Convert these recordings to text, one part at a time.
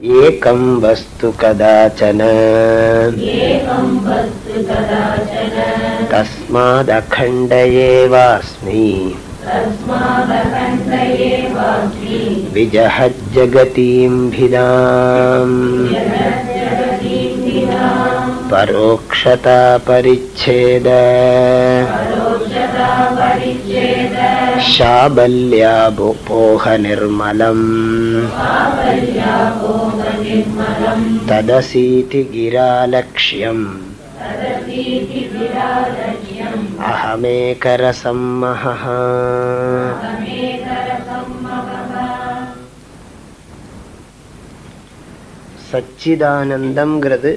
एकं वस्तु कदाचन। तस्मादखण्ड एवास्मि भिदाम् परोक्षता परिच्छेद शाबल्यापोहनिर्मलम् तदसीति गिरालक्ष्यम् अहमेकरसम्महः சச்சிதானந்தம்ங்கிறது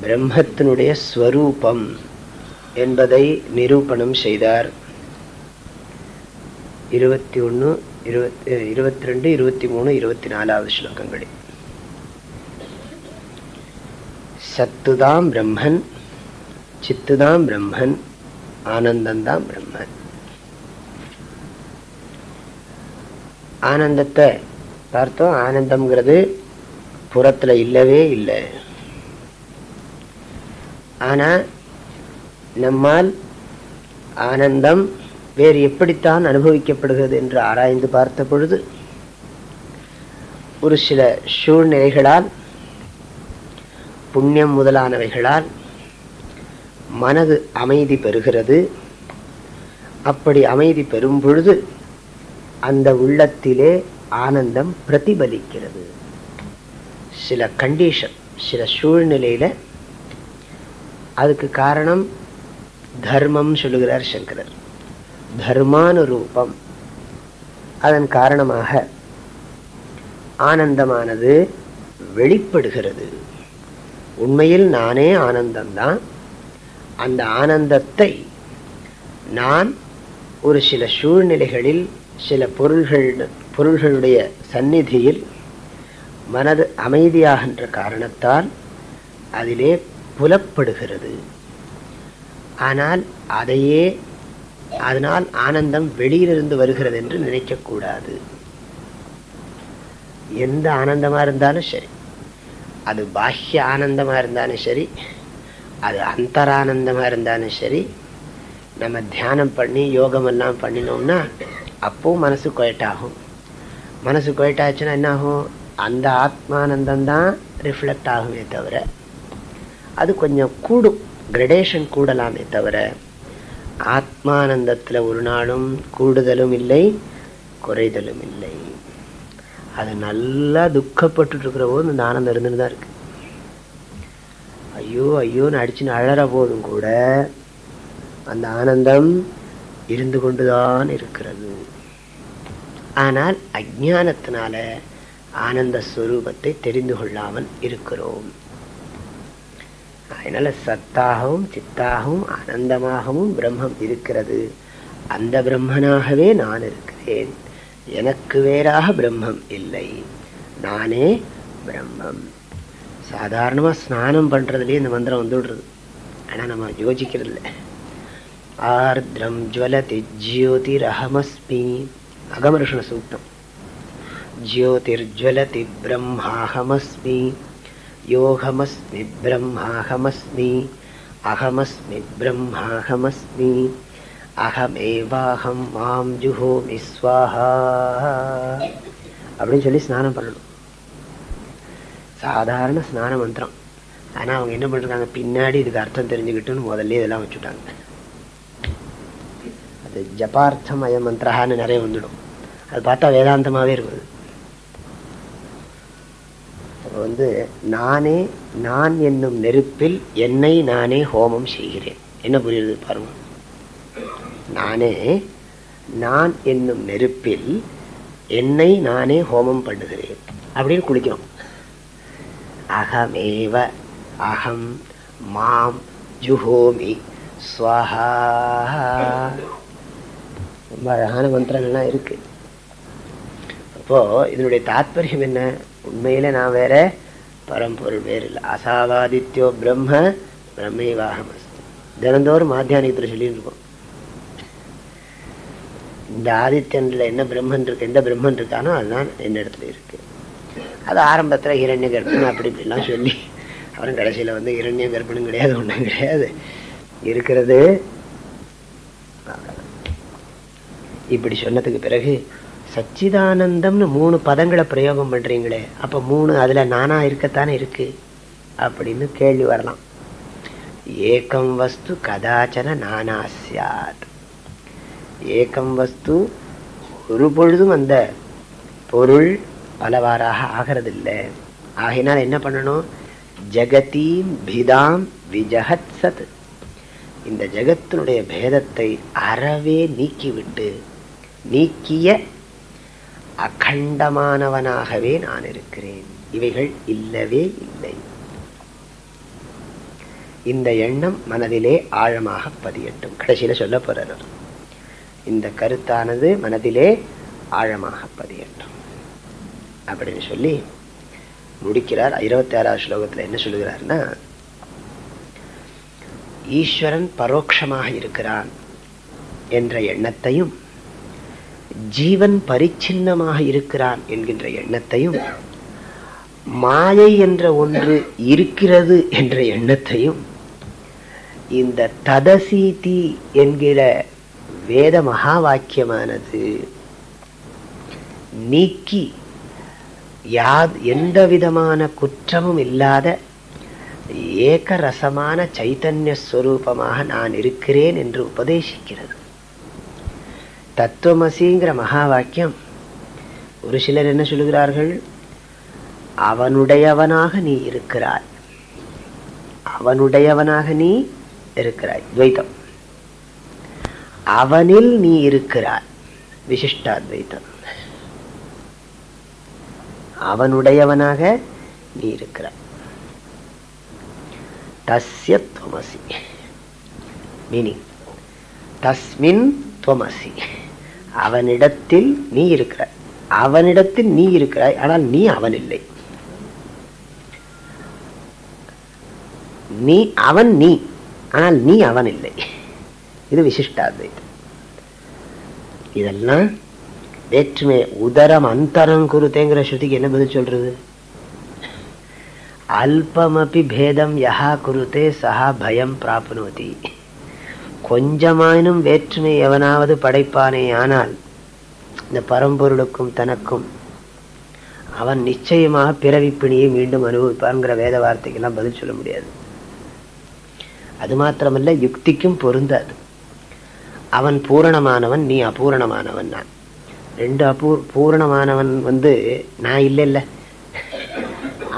பிரம்மத்தினுடைய ஸ்வரூபம் என்பதை நிரூபணம் செய்தார் இருபத்தி ஒன்று இருபத்தி இருபத்தி ரெண்டு இருபத்தி மூணு இருபத்தி நாலாவது ஸ்லோகங்களில் சத்துதாம் பிரம்மன் சித்துதாம் பிரம்மன் ஆனந்தந்தான் பிரம்மன். ஆனந்தத்தை பார்த்தோம் ஆனந்தம்ங்கிறது புறத்துல இல்லவே இல்லை. ஆனா நம்மால் ஆனந்தம் வேறு எப்படித்தான் அனுபவிக்கப்படுகிறது என்று ஆராய்ந்து பார்த்த பொழுது ஒரு சில சூழ்நிலைகளால் புண்ணியம் முதலானவைகளால் மனது அமைதி பெறுகிறது. அப்படி அமைதி பெறும் பொழுது அந்த உள்ளத்திலே ஆனந்தம் பிரதிபலிக்கிறது. சில கண்டிஷன் சில சூழ்நிலையில அதுக்கு காரணம் தர்மம் சொல்லுகிறார் சங்கரர். தர்மானுரூபம். அதன் காரணமாக ஆனந்தமானது வெளிப்படுகிறது. உண்மையில் நானே ஆனந்தம்தான். அந்த ஆனந்தத்தை நான் ஒரு சில சூழ்நிலைகளில் சில பொருள்கள் பொருள்களுடைய சந்நிதியில் மனது அமைதியாகின்ற காரணத்தால் அதிலே புலப்படுகிறது. ஆனால் அதையே அதனால் ஆனந்தம் வெளியிலிருந்து வருகிறது என்று நினைக்கக்கூடாது. எந்த ஆனந்தமா இருந்தாலும் சரி. அது பாஹ்ய ஆனந்தமா இருந்தாலும் சரி அது அந்தரானந்தமா இருந்தாலும் சரி நம்ம தியானம் பண்ணி யோகம் எல்லாம் பண்ணினோம்னா அப்பவும் மனசு கொயட்டாகும் மனசு கொயட்டாச்சுன்னா என்ன ஆகும் அந்த ஆத்மானந்தம் தான் ரிஃப்ளெக்ட் ஆகுமே தவிர அது கொஞ்சம் கூடும் கிரடேஷன் கூடலாமே தவிர ஆத்மானந்தத்தில் ஒரு நாளும் கூடுதலும் இல்லை குறைதலும் இல்லை. அது நல்லா துக்கப்பட்டு இருக்கிறவோ போது இந்த ஆனந்தம் இருந்துட்டு தான் இருக்கு. ஐயோ ஐயோன்னு அடிச்சுன்னு அழற போதும் கூட அந்த ஆனந்தம் இருந்து கொண்டுதான் இருக்கிறது. ஆனால் அஜானத்தினால ஆனந்த ஸ்வரூபத்தை தெரிந்து கொள்ளாமல் இருக்கிறோம். அதனால சத்தாகவும் சித்தாகவும் ஆனந்தமாகவும் பிரம்மம் இருக்கிறது. அந்த பிரம்மனாகவே நான் இருக்கிறேன். எனக்கு வேறாக பிரம்மம் இல்லை. நானே பிரம்மம். சாதாரணமாக ஸ்நானம் பண்ணுறதுலேயே இந்த மந்திரம் வந்துடுறது. ஆனால் நம்ம யோசிக்கிறது இல்லை ஆர்திரம் ஜுவலதி ஜியோதிரஹமஸ்மி. அகமருஷண சூக்தம். ஜியோதிர்ஜுவலதி பிரம்மாஹமஸ்மி. யோகமஸ்மி பிரம்மாஹமஸ்மி அகமஸ்மி பிரம்மாஹமஸ்மி அகமேவாஹம் மாம் ஜுஹோமி ஸ்வாஹா அப்படின்னு சொல்லி ஸ்நானம் பண்ணணும். சாதாரண ஸ்நான மந்திரம். ஆனால் அவங்க என்ன பண்ணிருக்காங்க? பின்னாடி இதுக்கு அர்த்தம் தெரிஞ்சுக்கிட்டுன்னு முதல்ல இதெல்லாம் வச்சுட்டாங்க. அது ஜபார்த்தம் மந்திரஹான்னு நிறைய வந்துடும். அது பார்த்தா வேதாந்தமாகவே இருக்குது வந்து நானே நான் என்னும் நெருப்பில் என்னை நானே ஹோமம் செய்கிறேன். என்ன புரியுது பாருங்க. நானே நான் என்னும் நெருப்பில் என்னை நானே ஹோமம் பண்ணுகிறேன். அப்படின்னு குளிக்கிறோம். அகமேவ அகம் மாம் ஜுஹோமி ஸ்வஹா. ரொம்ப அழகான மந்திரங்கள்லாம் இருக்கு. அப்போ இதனுடைய தாத்பரியம் என்ன? உண்மையில நான் வேற பரம்பொருள் வேறு இல்லை. அசாவாதித்யோ பிரம்ம பிரம்மைவாகம் தினந்தோறும் மாத்தியானிகத்தில் சொல்லிட்டு இருக்கோம். இந்த ஆதித்யன்ல என்ன பிரம்மன் இருக்கு எந்த பிரம்மன் இருக்கானோ அதுதான் என்னிடத்துல இருக்கு. அது ஆரம்பத்தில் இரண்ய கர்ப்பன் அப்படி இப்படிலாம் சொல்லி அப்புறம் கடைசியில் வந்து இரண்ய கர்ப்பனும் கிடையாது ஒன்றும் கிடையாது. இருக்கிறது இப்படி சொன்னதுக்கு பிறகு சச்சிதானந்தம்னு மூணு பதங்களை பிரயோகம் பண்றீங்களே அப்போ மூணு அதில் நானா இருக்கத்தானே இருக்கு? அப்படின்னு கேள்வி வரலாம். ஏகம் வஸ்து கதாச்சன நானா சாத். ஏகம் வஸ்து ஒரு பொழுதும் அந்த பொருள் பலவாறாக ஆகிறதில்லை. ஆகினால் என்ன பண்ணணும்? ஜெகதீம் பிதாம் விஜகத் சத். இந்த ஜெகத்தினுடைய பேதத்தை அறவே நீக்கிவிட்டு நீக்கிய அகண்டமானவனாகவே நான் இருக்கிறேன் இவைகள் இல்லவே இல்லை. இந்த எண்ணம் மனதிலே ஆழமாக பதியட்டும். கடைசியில சொல்ல போறார். இந்த கருத்தானது மனதிலே ஆழமாக பதியட்டும். அப்படின்னு சொல்லி முடிக்கிறார். இருபத்தி ஆறாவது ஸ்லோகத்துல என்ன சொல்லுகிறார்னா ஈஸ்வரன் பரோட்சமாக இருக்கிறான் என்ற எண்ணத்தையும் ஜீவன் பரிச்சின்னமாக இருக்கிறான் என்கின்ற எண்ணத்தையும் மாயை என்ற ஒன்று இருக்கிறது என்ற எண்ணத்தையும் இந்த ததசீதி என்கிற வேத மகா வாக்கியமானது நீக்கி யா எந்த விதமான குற்றமும் இல்லாத ஏகரசமான சைத்தன்ய ஸ்வரூபமாக நான் இருக்கிறேன் என்று உபதேசிக்கிறது. தத்துவமசிங்கிற மகா வாக்கியம் ஒரு சிலர் என்ன சொல்லுகிறார்கள்? அவனுடையவனாக நீ இருக்கிறாய். அவனுடையவனாக நீ இருக்கிறாய். துவைத்தம். அவனில் நீ இருக்கிறாய். விசிஷ்டாத்வைத்தம். அவனுடையவனாக நீ இருக்கிறாய். தஸ்ய துவமசி. மீனிங் தஸ்மின் துவமசி. அவனிடத்தில் நீ இருக்கிறாய். அவனிடத்தில் நீ இருக்கிறாய் ஆனால் நீ அவன் இல்லை நீ அவன் நீ ஆனால் நீ அவன் இல்லை இது. விசிஷ்டாத்வைத்தம் இதெல்லாம் வேற்றுமை உதரம் அந்தரம் குருத்தேங்கிற ஸ்ருதிக்கு என்ன பதில் சொல்றது? அல்பமபி பேதம் யா குருத்தே சஹா பயம் பிராப்னோதி கொஞ்சமாயினும் வேற்றுமை எவனாவது படைப்பானே ஆனால் இந்த பரம்பொருளுக்கும் தனக்கும் அவன் நிச்சயமாக பிறவிப்பிணியை மீண்டும் அனுபவிப்பான்ங்கிற வேத வார்த்தைக்கெல்லாம் பதில் சொல்ல முடியாது. அது மாத்திரமல்ல யுக்திக்கும் பொருந்தாது அவன் பூரணமானவன் நீ அபூரணமானவன் நான் ரெண்டு அபூ பூரணமானவன் வந்து நான் இல்லை இல்லை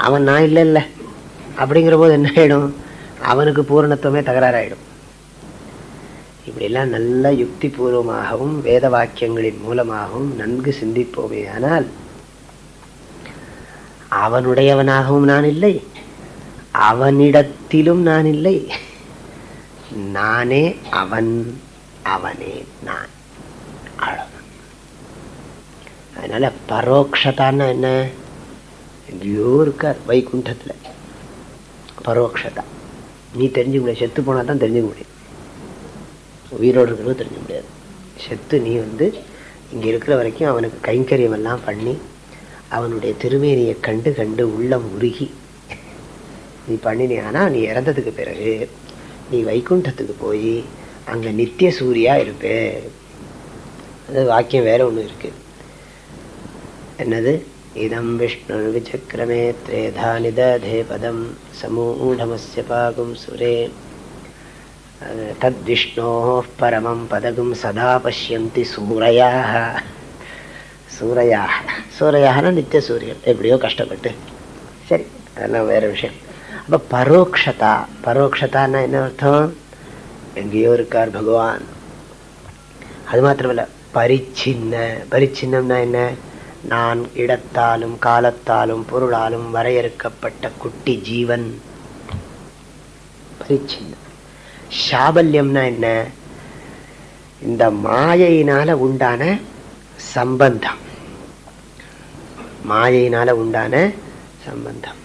அவன் நான் இல்லை இல்லை அப்படிங்கிற போது என்ன ஆயிடும்? அவனுக்கு பூரணத்துவமே தகராறாயிடும். இப்படியெல்லாம் நல்ல யுக்தி பூர்வமாகவும் வேத வாக்கியங்களின் மூலமாகவும் நன்கு சிந்திப்போமே. ஆனால் அவனுடையவனாகவும் நான் இல்லை. அவனிடத்திலும் நான் இல்லை. நானே அவன் அவனே நான். அதனால பரோக்ஷதான்னா என்ன? எங்கேயோ இருக்கார் வைகுண்டத்துல. பரோக்ஷதா. நீ தெரிஞ்சுக்க முடியாது. செத்து போனால் தான் தெரிஞ்சுக்க முடியும். உயிரோடு இருக்கிறது தெரிஞ்ச முடியாது. செத்து நீ வந்து இங்க இருக்கிற வரைக்கும் அவனுக்கு கைங்கரியம் எல்லாம் பண்ணி அவனுடைய திருமேனியை கண்டு கண்டு உள்ளம் உருகி நீ பண்ணினியானா நீ இறந்ததுக்கு பிறகு நீ வைகுண்டத்துக்கு போய் அங்க நித்திய சூரியா இருப்பே. அது வாக்கியம் வேற ஒண்ணு இருக்கு. என்னது? இதம் விஷ்ணு விசக்கிரமே திரேதா நிதே பதம் சமூடமஸ்ய பாகும் சுரே தத்விஷ்ணோ பரமம் பதகும் சதா பசியந்தி சூரையாக சூரையாக சூரையாகனா நித்திய சூரியன். எப்படியோ கஷ்டப்பட்டு. சரி அதெல்லாம் வேறு விஷயம். அப்போ பரோக்ஷதா. பரோக்ஷதான்னா என்ன அர்த்தம்? எங்கேயோ இருக்கார் பகவான். அது மாத்திரமல்ல பரிச்சின்ன. பரிச்சின்னம்னா என்ன? நான் இடத்தாலும் காலத்தாலும் பொருளாலும் வரையறுக்கப்பட்ட குட்டி ஜீவன். பரிச்சின்னம். சாபல்யம்னா என்ன? இந்த மாயையினால உண்டான சம்பந்தம். மாயையினால உண்டான சம்பந்தம்.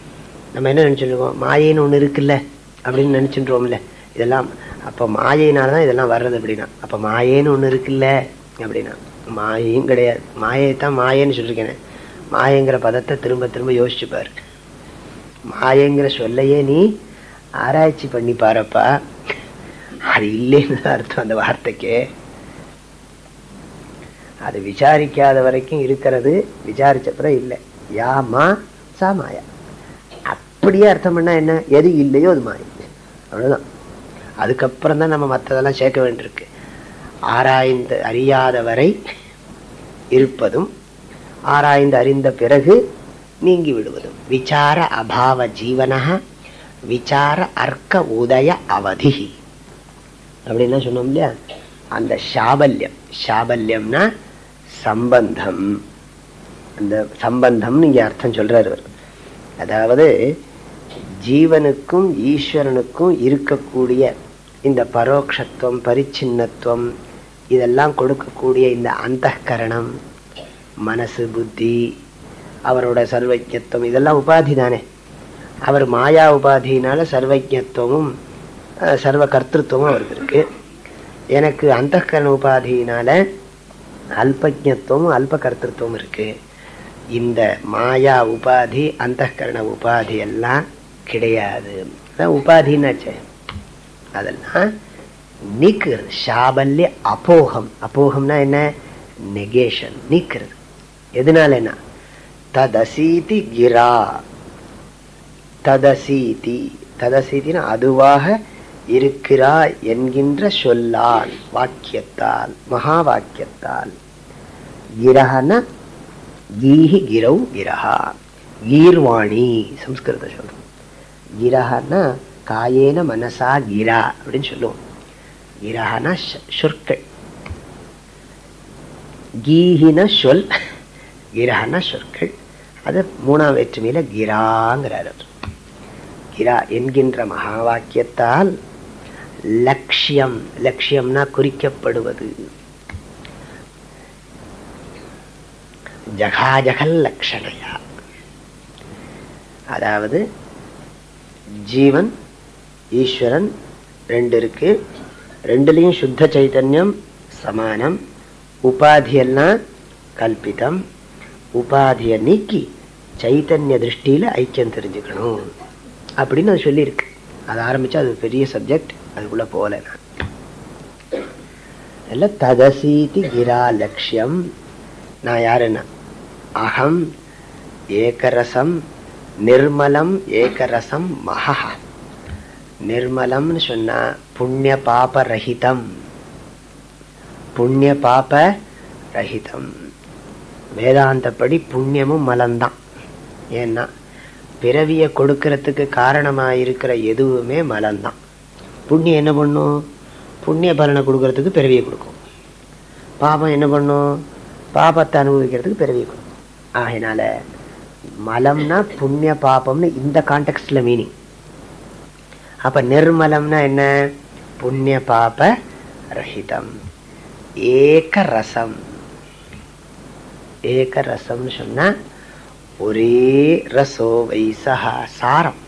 நம்ம என்ன நினைச்சிருக்கோம்? மாயைன்னு ஒண்ணு இருக்குல்ல? அப்படின்னு நினைச்சுன்றோம்ல இதெல்லாம் அப்ப மாயையினால தான் இதெல்லாம் வர்றது அப்படின்னா. அப்ப மாயேன்னு ஒண்ணு இருக்குல்ல? அப்படின்னா. மாயையும் கிடையாது. மாயை தான் மாயேன்னு சொல்லியிருக்கேனே. மாயங்கிற பதத்தை திரும்ப திரும்ப யோசிச்சு பாரு. மாயங்கிற சொல்லையே நீ ஆராய்ச்சி பண்ணி பாருப்பா. அது இல்லைன்னு அர்த்தம் அந்த வார்த்தைக்கு. அது விசாரிக்காத வரைக்கும் இருக்கிறது விசாரிச்சப்புறம் இல்லை. யாமா சா மாயா அப்படியே அர்த்தம் பண்ணா என்ன? எது இல்லையோ அது மாறி அவ்வளவுதான். அதுக்கப்புறம் தான் நம்ம மற்றதெல்லாம் சேர்க்க வேண்டியிருக்கு. ஆராய்ந்து அறியாத வரை இருப்பதும் ஆராய்ந்து அறிந்த பிறகு நீங்கி விடுவதும். விசார அபாவ ஜீவன விசார அர்க்க உதய அவதி அப்படின்னா சொன்னோம் இல்லையா? அந்த சாபல்யம். சாபல்யம்னா சம்பந்தம். அந்த சம்பந்தம்னு இங்கே அர்த்தம் சொல்றாரு அதாவது ஜீவனுக்கும் ஈஸ்வரனுக்கும் இருக்கக்கூடிய இந்த பரோட்சத்துவம் பரிச்சின்னத்துவம் இதெல்லாம் கொடுக்கக்கூடிய இந்த அந்த கரணம் மனசு புத்தி அவரோட சர்வஜத்துவம் இதெல்லாம் உபாதி தானே. அவர் மாயா உபாதினால சர்வஜத்துவமும் சர்வ கர்த்தத்துவமும் அவருக்கு இருக்கு. எனக்கு அந்த கரண உபாதியினால அல்பஜத்துவமும் அல்ப கர்த்தத்துவம் இருக்கு. இந்த மாயா உபாதி அந்த கரண உபாதி எல்லாம் கிடையாது. உபாதின்னாச்சே. அதெல்லாம் நீக்குறது சாபல்ய அபோகம். அபோகம்னா என்ன? நெகேஷன் நீக்கிறது. எதனால என்ன? ததசீதி கிரா. ததசீதி. ததசீதினா அதுவாக இருக்கிறாய் என்கின்ற சொல்லால் வாக்கியத்தால் மகா வாக்கியத்தால் கிரகன கீஹி கிரௌ கிரகா கீர்வாணி சம்ஸ்கிருத சொல்றோம் கிரகன காயேன மனசா கிரா அப்படின்னு சொல்லுவோம். கிரகன சொற்கள். கீஹின சொல் கிரகன சொற்கள். அது மூணாம் வேற்றுமையில கிராங்கிறார் கிரா என்கின்ற மகா வாக்கியத்தால் லட்சியம் லட்சியம்னா குறிக்கப்படுவது. ஜகாஜகல் லட்சணையா அதாவது ஜீவன் ஈஸ்வரன் ரெண்டு இருக்கு. ரெண்டுலேயும் சுத்த சைத்தன்யம் சமானம். உபாதியெல்லாம் கல்பிதம். உபாதியை நீக்கி சைத்தன்ய திருஷ்டியில் ஐக்கியம் தெரிஞ்சுக்கணும். அப்படின்னு அது சொல்லியிருக்கு. அது ஆரம்பிச்சா அது பெரிய சப்ஜெக்ட் அதுக்குள்ள போகல நான். ததசீதி கிரா லட்சியம். நான் யாருன்னா? அகம் ஏகரசம் நிர்மலம் ஏகரசம் மகா. நிர்மலம்னு சொன்னா புண்ணிய பாப ரஹிதம். புண்ணிய பாப ரஹிதம். வேதாந்தப்படி புண்ணியமும் மலம்தான். ஏன்னா பிறவியை கொடுக்கறதுக்கு காரணமாக இருக்கிற எதுவுமே மலம்தான். புண்ணியம் என்ன பண்ணும்? புண்ணிய பலனை கொடுக்கறதுக்கு பிறவியை கொடுக்கும். பாபம் என்ன பண்ணும்? பாபத்தை அனுபவிக்கிறதுக்கு பிறவியை கொடுக்கும். ஆகினால மலம்னா புண்ணிய பாபம்னு இந்த கான்டெக்ட்ல மீனிங் அப்ப நிர்மலம்னா என்ன? புண்ணிய பாப ரஹிதம். ஏக ரசம் ஏக ரசம்னு சொன்னா ஒரே ரசோ வைசா சாரம்.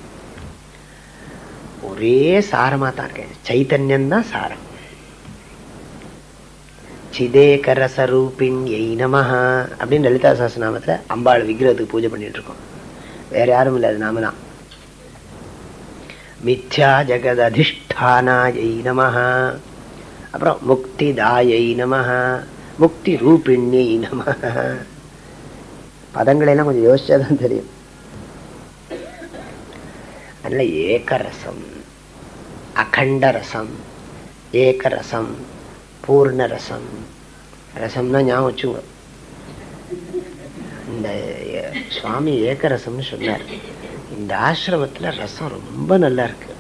ஒரே சாரமா தான் இருக்கேன். சைத்தன்யம் தான் சாரம் சிதேகரசரூபிண்யை நமஹா அப்படின்னு லலிதா சாஸ்திரநாமத்துல அம்பாள் விக்கிரகத்துக்கு பூஜை பண்ணிட்டு இருக்கோம். வேற யாரும் இல்லை அது நாம தான் மித்யா ஜெகத் அதிஷ்டானாயை நமஹா. அப்புறம் முக்தி தாயை நமஹா. முக்தி ரூபிண்யை நமஹா. பதங்களெல்லாம் கொஞ்சம் யோசிச்சாதான் தெரியும். அதனால ஏகரசம். அகண்ட ரசம் ஏகரசம் பூர்ண ரசம் ரசம்னா ஞாபகம் வச்சுங்க இந்த சுவாமி ஏக்கரசம்னு சொன்னார். இந்த ஆசிரமத்தில் ரசம் ரொம்ப நல்லா இருக்கு.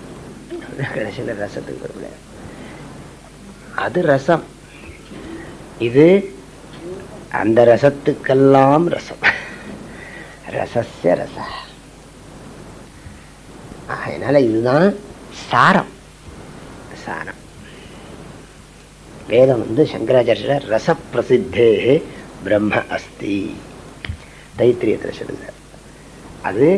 கடைசியில் ரசத்துக்கு வரல அது ரசம். இது அந்த ரசத்துக்கெல்லாம் ரசம். ரசஸ்ய ரச. அதனால இதுதான் சாரம். சாரம். வேதம் வந்து சங்கராச்சாரிய ரச பிரம்ம அஸ்தி. தைத்திரியத்தில் சொல்லுகிறார். அது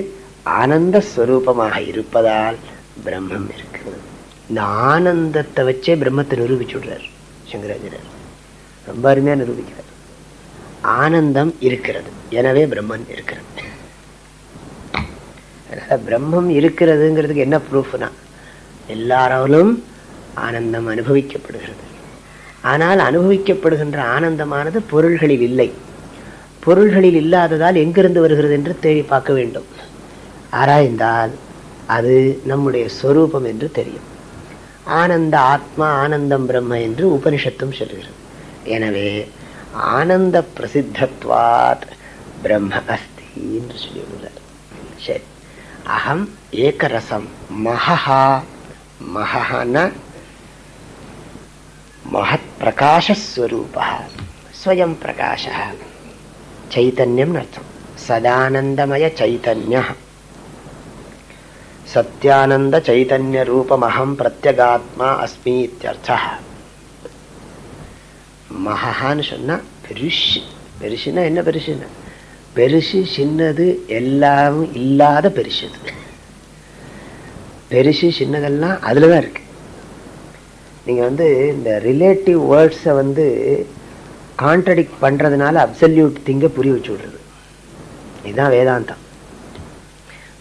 ஆனந்த ஸ்வரூபமாக இருப்பதால் பிரம்மம் இருக்கு இந்த ஆனந்தத்தை வச்சே பிரம்மத்தை நிரூபிச்சு விடுறார் சங்கராச்சாரியர். ரொம்ப அருமையா நிரூபிக்கிறார். ஆனந்தம் இருக்கிறது. எனவே பிரம்மன் இருக்கிறது அதனால பிரம்மம் இருக்கிறதுங்கிறதுக்கு என்ன ப்ரூஃப்னா எல்லாராலும் ஆனந்தம் அனுபவிக்கப்படுகிறது. ஆனால் அனுபவிக்கப்படுகின்ற ஆனந்தமானது பொருள்களில் இல்லை. பொருள்களில் இல்லாததால் எங்கிருந்து வருகிறது என்று தேடி பார்க்க வேண்டும். ஆராய்ந்தால் அது நம்முடைய ஸ்வரூபம் என்று தெரியும். ஆனந்த ஆத்மா ஆனந்தம் பிரம்ம என்று உபனிஷத்தும் சொல்கிறது. எனவே ஆனந்த பிரசித்தத்வாத் பிரம்ம அஸ்தி என்று சொல்லியுள்ளார். சரி. அகம் ஏகரசம் மகா மகன மகத் பிரகாஷஸ்வரூப ஸ்வயம் பிரகாஷ சைத்தன்யம் அர்த்தம் சதானந்தமய சைத்தன்ய சத்யானந்த சைத்தன்ய ரூபமகம் பிரத்யகாத்மா அஸ்மி இத்தியர்த்த மகான்னு சொன்னால் பெருசு பெருசுன்னா என்ன பெருசுன்னா பெருசு சின்னது எல்லாம் இல்லாத பெருசுது பெருசு சின்னதெல்லாம் அதில் தான் இருக்கு நீங்கள் வந்து இந்த ரிலேட்டிவ் வேர்ட்ஸை வந்து கான்ட்ரடிக்ட் பண்ணுறதுனால அப்சல்யூட் திங்க புரிய வச்சு விடுறது. இதுதான் வேதாந்தம்.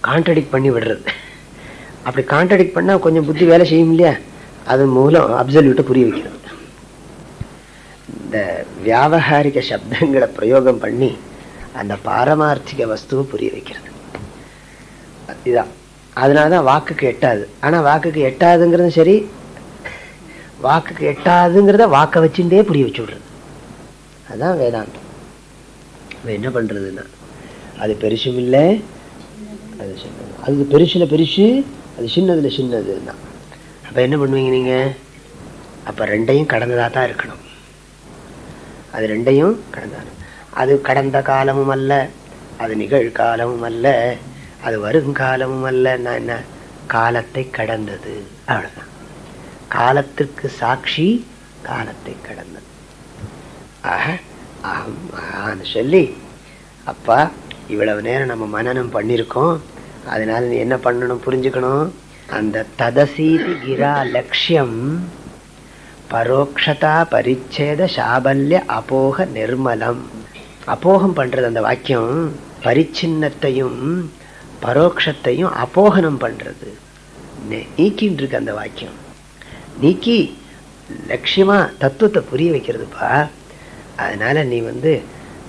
கான்ட்ரடிக்ட் பண்ணி விடுறது. அப்படி கான்ட்ரடிக்ட் பண்ணால் கொஞ்சம் புத்தி வேலை செய்யும் இல்லையா? அது மூலம் அப்சல்யூட்டை புரிய வைக்கிறது. இந்த வியாபகாரிக சப்தங்களை பிரயோகம் பண்ணி அந்த பாரமார்த்திக வஸ்துவை புரிய வைக்கிறது. இதுதான். அதனால தான் வாக்குக்கு எட்டாது. ஆனால் வாக்குக்கு எட்டாதுங்கிறது சரி வாக்குக்கு எட்டாதுங்கிறத வாக்கை வச்சுட்டே புரிய வச்சு விடுறது அதுதான் வேதாந்தம் என்ன பண்ணுறதுன்னா அது பெருசும் இல்லை அது சின்னது. அது பெருசில் பெருசு அது சின்னதில் சின்னது தான் அப்போ என்ன பண்ணுவீங்க நீங்கள் அப்போ ரெண்டையும் கடந்ததாக தான் இருக்கணும். அது ரெண்டையும் கடந்தா அது கடந்த காலமும் அல்ல அது நிகழ்காலமும் அல்ல அது வருங்காலமும் அல்ல நான் என்ன? காலத்தை கடந்தது. அவ்வளோதான் காலத்திற்கு சாட்சி காலத்தை கடந்தது. ஆக அகம் சொல்லி அப்பா இவ்வளவு நேரம் நம்ம மனநம் பண்ணியிருக்கோம் அதனால நீ என்ன பண்ணணும் புரிஞ்சுக்கணும்? அந்த ததசீதி கிரா லட்சியம் பரோக்ஷதா பரிச்சேத சாபல்ய அபோக நிர்மலம். அபோகம் பண்றது அந்த வாக்கியம் பரிச்சின்னத்தையும் பரோட்சத்தையும் அபோகனம் பண்றது. நீக்கின்னு இருக்கு அந்த வாக்கியம். நீக்கி லட்சியமா தத்துவத்தை புரிய வைக்கிறதுப்பா அதனால நீ வந்து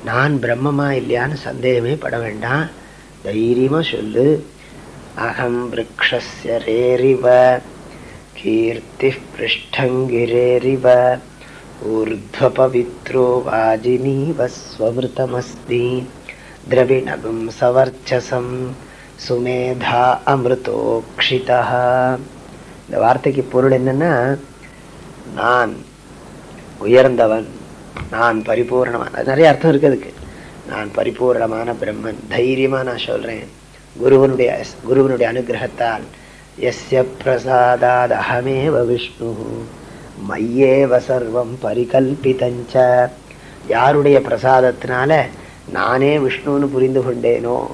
நான் பிரம்மமா இல்லையான்னு சந்தேகமே பட வேண்டாம் தைரியமா சொல்லு அகம் விரக்ஷஸ்ய ரேரிவ கீர்த்தி பிருஷ்டங்கிரேரிவ ऊर्ध्वपवित्रो वाजिनीव स्वमृतमस्ति द्रविणगुं सवर्चसं சுமேதா அமிர்தோக்ஷிதா இந்த வார்த்தைக்கு பொருள் என்னன்னா நான் உயர்ந்தவன் நான் பரிபூர்ணமான நிறைய அர்த்தம் இருக்கு அதுக்கு. நான் பரிபூர்ணமான பிரம்மன். தைரியமா நான் சொல்றேன். குருவனுடைய குருவனுடைய அனுகிரகத்தால் எஸ்ய பிரசாதாத் அகமேவ விஷ்ணு மையேவ சர்வம் பரிகல்பிதஞ்ச. யாருடைய பிரசாதத்தினால நானே விஷ்ணுன்னு புரிந்து கொண்டேனோ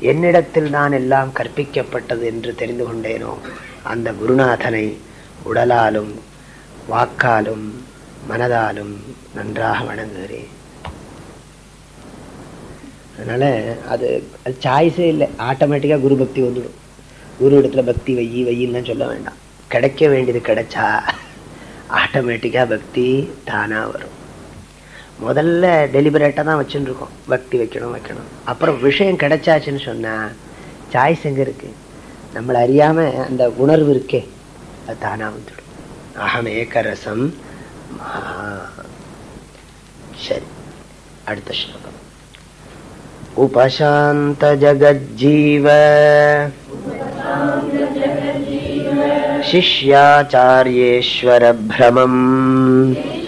என்னிடத்தில் நான் எல்லாம் கற்பிக்கப்பட்டது என்று தெரிந்து கொண்டேனோ? அந்த குருநாதனை உடலாலும் வாக்காலும் மனதாலும் நன்றாக வணங்குகிறேன். அதனால அது அது சாய்ஸே இல்லை. ஆட்டோமேட்டிக்காக குரு பக்தி வந்துடும். குரு இடத்துல பக்தி வையி வையின்னு சொல்ல வேண்டாம். கிடைக்க வேண்டியது கிடைச்சா ஆட்டோமேட்டிக்காக பக்தி தானாக வரும். முதல்ல டெலிபரேட்டாக தான் வச்சுட்டு இருக்கோம் பக்தி வைக்கணும் வைக்கணும் அப்புறம் விஷயம் கிடைச்சாச்சுன்னு சொன்னால் சாய்ஸ் எங்கே இருக்குது நம்மளை அறியாமல் அந்த உணர்வு இருக்கே அது தானாக வந்துடும் அகம் ஏக்கரசம் சரி அடுத்த ஸ்லோகம் உபசாந்த ஜகஜீவ शिष्याचार्येश्वरभ्रमम्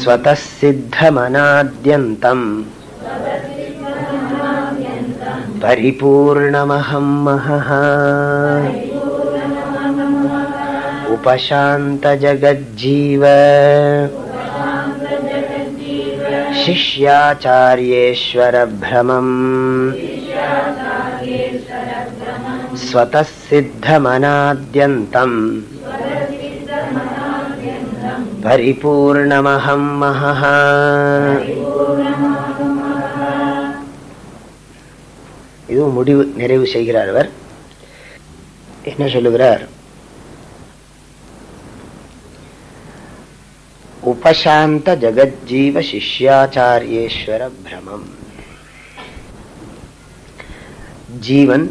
स्वतः सिद्धमनाद्यन्तम् परिपूर्णमहं महः। उपशान्तजगज्जीव। शिष्याचार्येश्वरभ्रमम्। स्वतः सिद्धमनाद्यन्तम् பரிபூர்ணமஹம் மகா இதுவும் முடிவு நிறைவு செய்கிறார் அவர். என்ன சொல்லுகிறார்? உபசாந்த ஜகஜீவ சிஷ்யாச்சாரியேஸ்வர பிரமம். ஜீவன்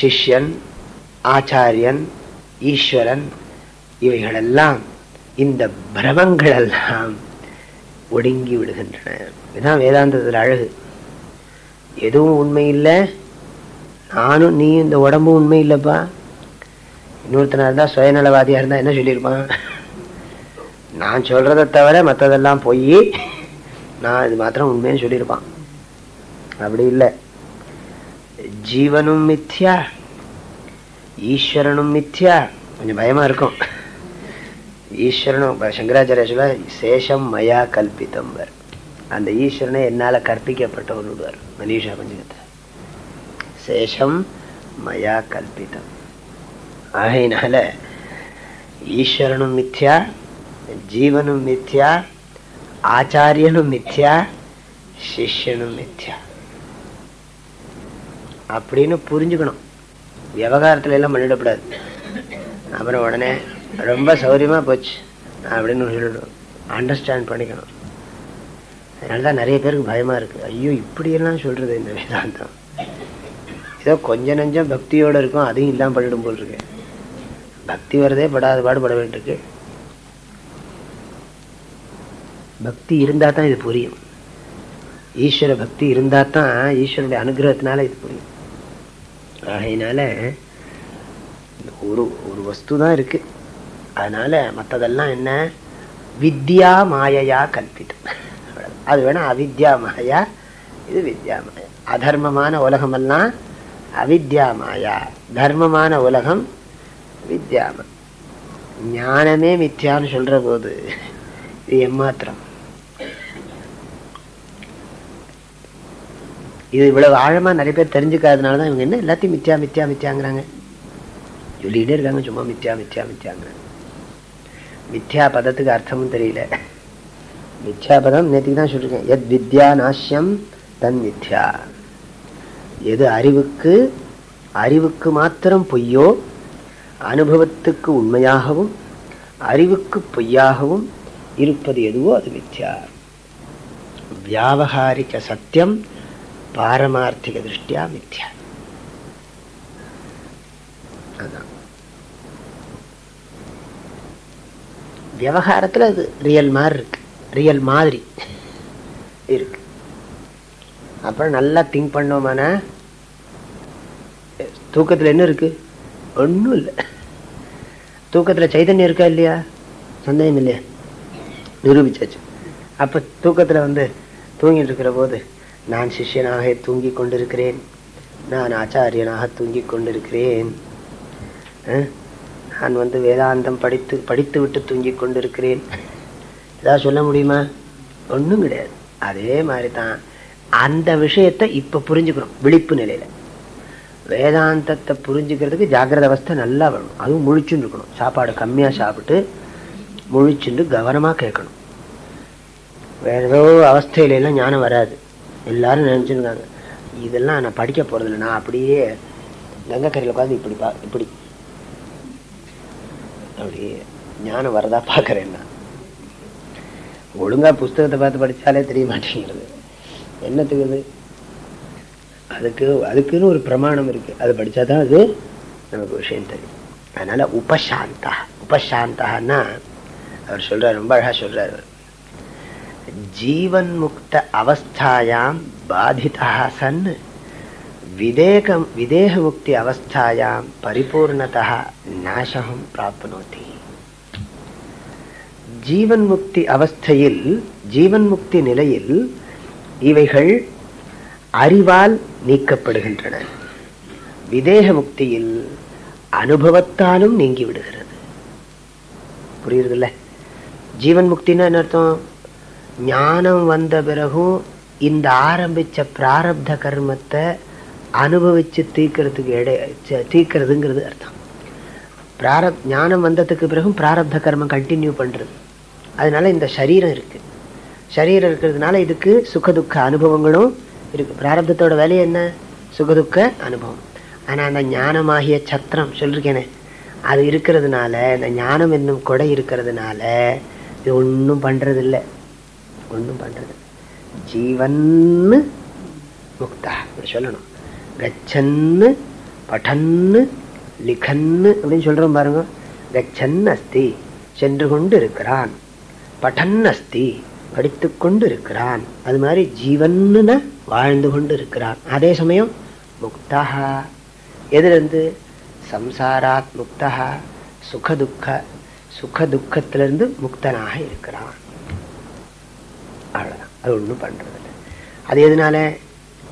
சிஷ்யன் ஆச்சாரியன் ஈஸ்வரன் இவைகளெல்லாம் இந்த பிரமங்களெல்லாம் ஒடுங்கி விடுகின்றன. இதுதான் வேதாந்தத்தில் அழகு. எதுவும் உண்மை இல்லை நானும் நீ இந்த உடம்பும் உண்மை இல்லைப்பா இன்னொருத்தனா இருந்தால் சுயநலவாதியா இருந்தா என்ன சொல்லியிருப்பான்? நான் சொல்றதை தவிர மற்றதெல்லாம் போய் நான் இது மாத்திரம் உண்மைன்னு சொல்லியிருப்பான். அப்படி இல்லை. ஜீவனும் மித்யா ஈஸ்வரனும் மித்யா. கொஞ்சம் பயமா இருக்கும். ஈஸ்வரனும் சங்கராச்சாரிய சொல்ல சேஷம் மயா கல்பித்தம் வர் அந்த ஈஸ்வரனை என்னால கற்பிக்கப்பட்டவன் விடுவார் மனிஷா பஞ்சகத்தை. சேஷம் மயா கல்பித்தம் ஆகையினால ஈஸ்வரனும் மித்யா ஜீவனும் மித்யா ஆச்சாரியனும் மித்யா சிஷ்யனும் மித்யா. அப்படின்னு புரிஞ்சுக்கணும். விவகாரத்துல எல்லாம் பண்ணிடக்கூடாது அப்புறம் உடனே ரொம்ப சௌரியமா போச்சு. அப்படின்னு சொல்லணும். அண்டர்ஸ்டாண்ட் பண்ணிக்கணும். அதனாலதான் நிறைய பேருக்கு பயமா இருக்கு. ஐயோ இப்படியெல்லாம் சொல்றது இந்த வேதாந்தம். ஏதோ கொஞ்சம் நஞ்சம் பக்தியோட இருக்கும் அதையும் இல்லாம பண்ணிடும் போல் இருக்கு. பக்தி வரதே படாத பாடுபட வேண்டியிருக்கு. பக்தி இருந்தா தான் இது புரியும். ஈஸ்வர பக்தி இருந்தா தான் ஈஸ்வரனுடைய அனுகிரகத்தினால இது புரியும். ஆகையினால ஒரு ஒரு வஸ்து தான் இருக்கு. அதனால மற்றதெல்லாம் என்ன? வித்யா மாயையா கல்பிதம். அது வேணா அவித்யா மாயா இது வித்யா மாயா. அதர்மமான உலகமெல்லாம் அவித்யா மாயா. தர்மமான உலகம் வித்யாம ஞானமே மித்யான்னு சொல்ற போது இது எம்மாத்திரம். இது இவ்வளவு ஆழமா நிறைய பேர் தெரிஞ்சுக்காதனாலதான் இவங்க என்ன? எல்லாத்தையும் மித்யா மித்யா மித்யாங்கிறாங்க. சொல்லிக்கிட்டே இருக்காங்க சும்மா மித்யா மித்யா மித்யாங்கிறாங்க. மித்யா பதத்துக்கு அர்த்தமும் தெரியல. மித்யா பதம் நேற்றுக்கு தான் சொல்லியிருக்கேன் எத் வித்யா நாசியம் தன் மித்யா. எது அறிவுக்கு அறிவுக்கு மாத்திரம் பொய்யோ அனுபவத்துக்கு உண்மையாகவும் அறிவுக்கு பொய்யாகவும் இருப்பது எதுவோ அது மித்யா. வியாபகாரிக சத்தியம் பாரமார்த்திக திருஷ்டியா மித்யா. அதான். விவகாரத்துல அது ரியல் மாதிரி இருக்கு. ரியல் மாதிரி இருக்கு. அப்புறம் நல்லா திங்க் பண்ணோமான தூக்கத்துல என்ன இருக்கு? ஒன்றும் இல்லை. தூக்கத்துல சைதன்யம் இருக்கா இல்லையா? சந்தேகம் இல்லையா? நிரூபிச்சாச்சு. அப்ப தூக்கத்துல வந்து தூங்கிட்டு இருக்கிற போது நான் சிஷ்யனாக தூங்கி கொண்டிருக்கிறேன். நான் ஆச்சாரியனாக தூங்கி கொண்டிருக்கிறேன். நான் வந்து வேதாந்தம் படித்து படித்து விட்டு தூங்கி கொண்டிருக்கிறேன். ஏதாவது சொல்ல முடியுமா? ஒண்ணும் கிடையாது. அதே மாதிரி தான் அந்த விஷயத்தை இப்ப புரிஞ்சுக்கணும் விழிப்பு நிலையில. வேதாந்தத்தை புரிஞ்சுக்கிறதுக்கு ஜாகிரத அவஸ்தை நல்லா வரணும். அதுவும் முழிச்சுன்னு இருக்கணும். சாப்பாடு கம்மியா சாப்பிட்டு முழிச்சுண்டு கவனமா கேட்கணும். வேற ஏதோ அவஸ்தையில ஞானம் வராது. எல்லாரும் நினைச்சிருக்காங்க. இதெல்லாம் நான் படிக்க போறதில்லை. நான் அப்படியே கங்கைக்கரையில் உட்காந்து இப்படி பா இப்படி அப்படி ஞானம் வரதா பார்க்கறேன் நான் ஒழுங்கா புஸ்தகத்தை பார்த்து படிச்சாலே தெரிய மாட்டேங்கிறது என்னத்துக்கு இது அதுக்கு அதுக்குன்னு ஒரு பிரமாணம் இருக்கு அது படிச்சாதான் அது நமக்கு விஷயம் தெரியும் அதனால உபசாந்தா உபசாந்தான்னா அவர் சொல்றார் ரொம்ப அழகா சொல்றாரு ஜீவன் முக்த அவஸ்தாயாம் பாதிதா சன் விதேகம் விதேக முக்தி அவஸ்தாயாம் பரிபூர்ணதா நாசகம் பிராப்னோதி. ஜீவன் முக்தி அவஸ்தையில் ஜீவன் முக்தி நிலையில் இவைகள் அறிவால் நீக்கப்படுகின்றன. விதேக முக்தியில் அனுபவத்தாலும் நீங்கி விடுகிறது புரியுறதில்ல ஜீவன் முக்தின்னா என்ன அர்த்தம்? ஞானம் வந்த பிறகும் இந்த ஆரம்பிச்ச பிராரப்த கர்மத்தை அனுபவிச்சு தீர்க்கறதுக்கு இடை தீக்கிறதுங்கிறது தீர்க்கறதுங்கிறது அர்த்தம். பிராரப் ஞானம் வந்ததுக்கு பிறகும் பிராரப்த கர்மம் கண்டினியூ பண்றது. அதனால இந்த சரீரம் இருக்கு. சரீரம் இருக்கிறதுனால இதுக்கு சுகதுக்க அனுபவங்களும் இருக்கு. பிராரப்தத்தோட வேலையை என்ன? சுகதுக்க அனுபவம். ஆனா அந்த ஞானமாகிய சத்திரம் சொல்லிருக்கேனே அது இருக்கிறதுனால இந்த ஞானம் என்னும் கொடை இருக்கிறதுனால இது ஒன்றும் பண்ணுறதில்லை ஒன்றும் பண்றது ஜீவன் முக்தா. அப்படி சொல்லணும். கச்சன்னு பட்டன்னு லிகன்னு அப்படின்னு சொல்றோம் பாருங்க. கச்சன் அஸ்தி சென்று கொண்டு இருக்கிறான் பட்டன் அஸ்தி படித்து கொண்டு இருக்கிறான் அது மாதிரி ஜீவன்னு வாழ்ந்து கொண்டு இருக்கிறான் அதே சமயம் முக்தா எதிலிருந்து? சம்சாராத் முக்தா சுகதுக்க சுகதுக்கத்திலிருந்து முக்தனாக இருக்கிறான். அவ்வளோதான் அது ஒன்றும் பண்றது அது எதனால?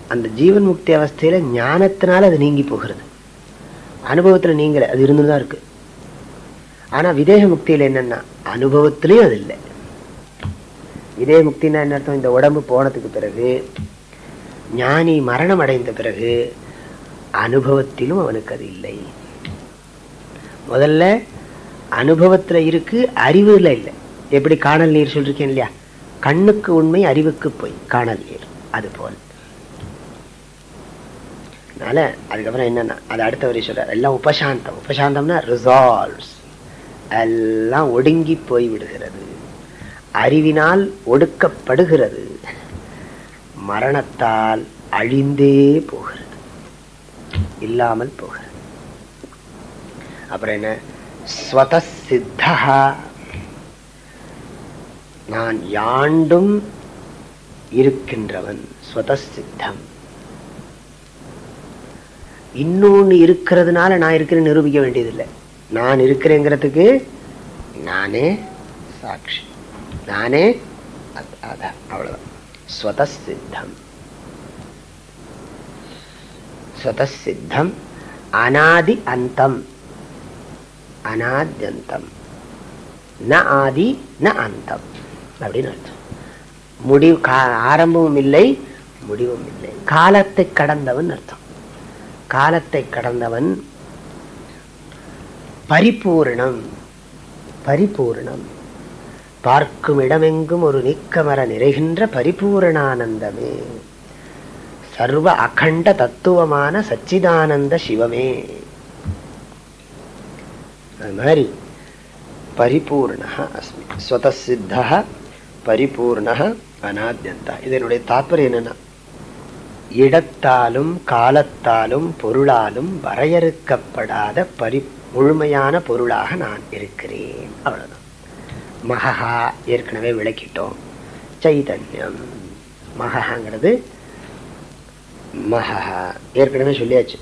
அந்த ஜீவன் முக்தி அவஸ்தையில ஞானத்தினால அது நீங்கி போகிறது. அனுபவத்துல நீங்கல அது இருந்துதான் இருக்கு. ஆனா விதேக முக்தியில என்னன்னா அனுபவத்திலையும் அது இல்லை. விதேக முக்தினா என்ன அர்த்தம்? இந்த உடம்பு போனதுக்கு பிறகு ஞானி மரணம் அடைந்த பிறகு அனுபவத்திலும் அவனுக்கு அது இல்லை. முதல்ல அனுபவத்துல இருக்கு அறிவுல இல்லை. எப்படி காணல் நீர் சொல்லிருக்கேன் இல்லையா? கண்ணுக்கு உண்மை அறிவுக்கு போய். காணல் நீர் அது போல். அதனால அதுக்கப்புறம் என்னன்னா அது அடுத்த வரி சொல்றார். எல்லாம் உபசாந்தம். உபசாந்தம்னா ரிசால்வ்ஸ் எல்லாம் ஒடுங்கி போய்விடுகிறது அறிவினால் ஒடுக்கப்படுகிறது. மரணத்தால் அழிந்தே போகிறது. இல்லாமல் போகிறது. அப்புறம் என்ன? ஸ்வத சித்தா நான் யாண்டும் இருக்கின்றவன். ஸ்வத சித்தம் இன்னொன்னு இருக்கிறதுனால நான் இருக்கிறேன்னு நிரூபிக்க வேண்டியதில்லை. நான் இருக்கிறேங்கிறதுக்கு நானே சாட்சி. நானே அதான் அவ்வளவுதான். ஸ்வதசித்தம். ஸ்வதசித்தம் அனாதி அந்தம். அனாத்யந்தம். ந ஆதி ந அந்தம். அப்படின்னு அர்த்தம். முடிவு ஆரம்பமும் இல்லை முடிவும் இல்லை. காலத்தை கடந்தவன் அர்த்தம். காலத்தை கடந்தவன் பரிபூர்ணம் பரிபூர்ணம். பார்க்கும் இடமெங்கும் ஒரு நீக்கமர நிறைகின்ற பரிபூரணானந்தமே. சர்வ அகண்ட தத்துவமான சச்சிதானந்த சிவமே. அது மாதிரி பரிபூர்ண அஸ்மி ஸ்வதசித்த பரிபூர்ண அநாத்தியந்தா இதனுடைய தாற்பயம் என்னன்னா இடத்தாலும் காலத்தாலும் பொருளாலும் வரையறுக்கப்படாத பரி முழுமையான பொருளாக நான் இருக்கிறேன். அவ்வளோதான் மகா ஏற்கனவே விளக்கிட்டோம். சைதன்யம். மகாங்கிறது மகா ஏற்கனவே சொல்லியாச்சு.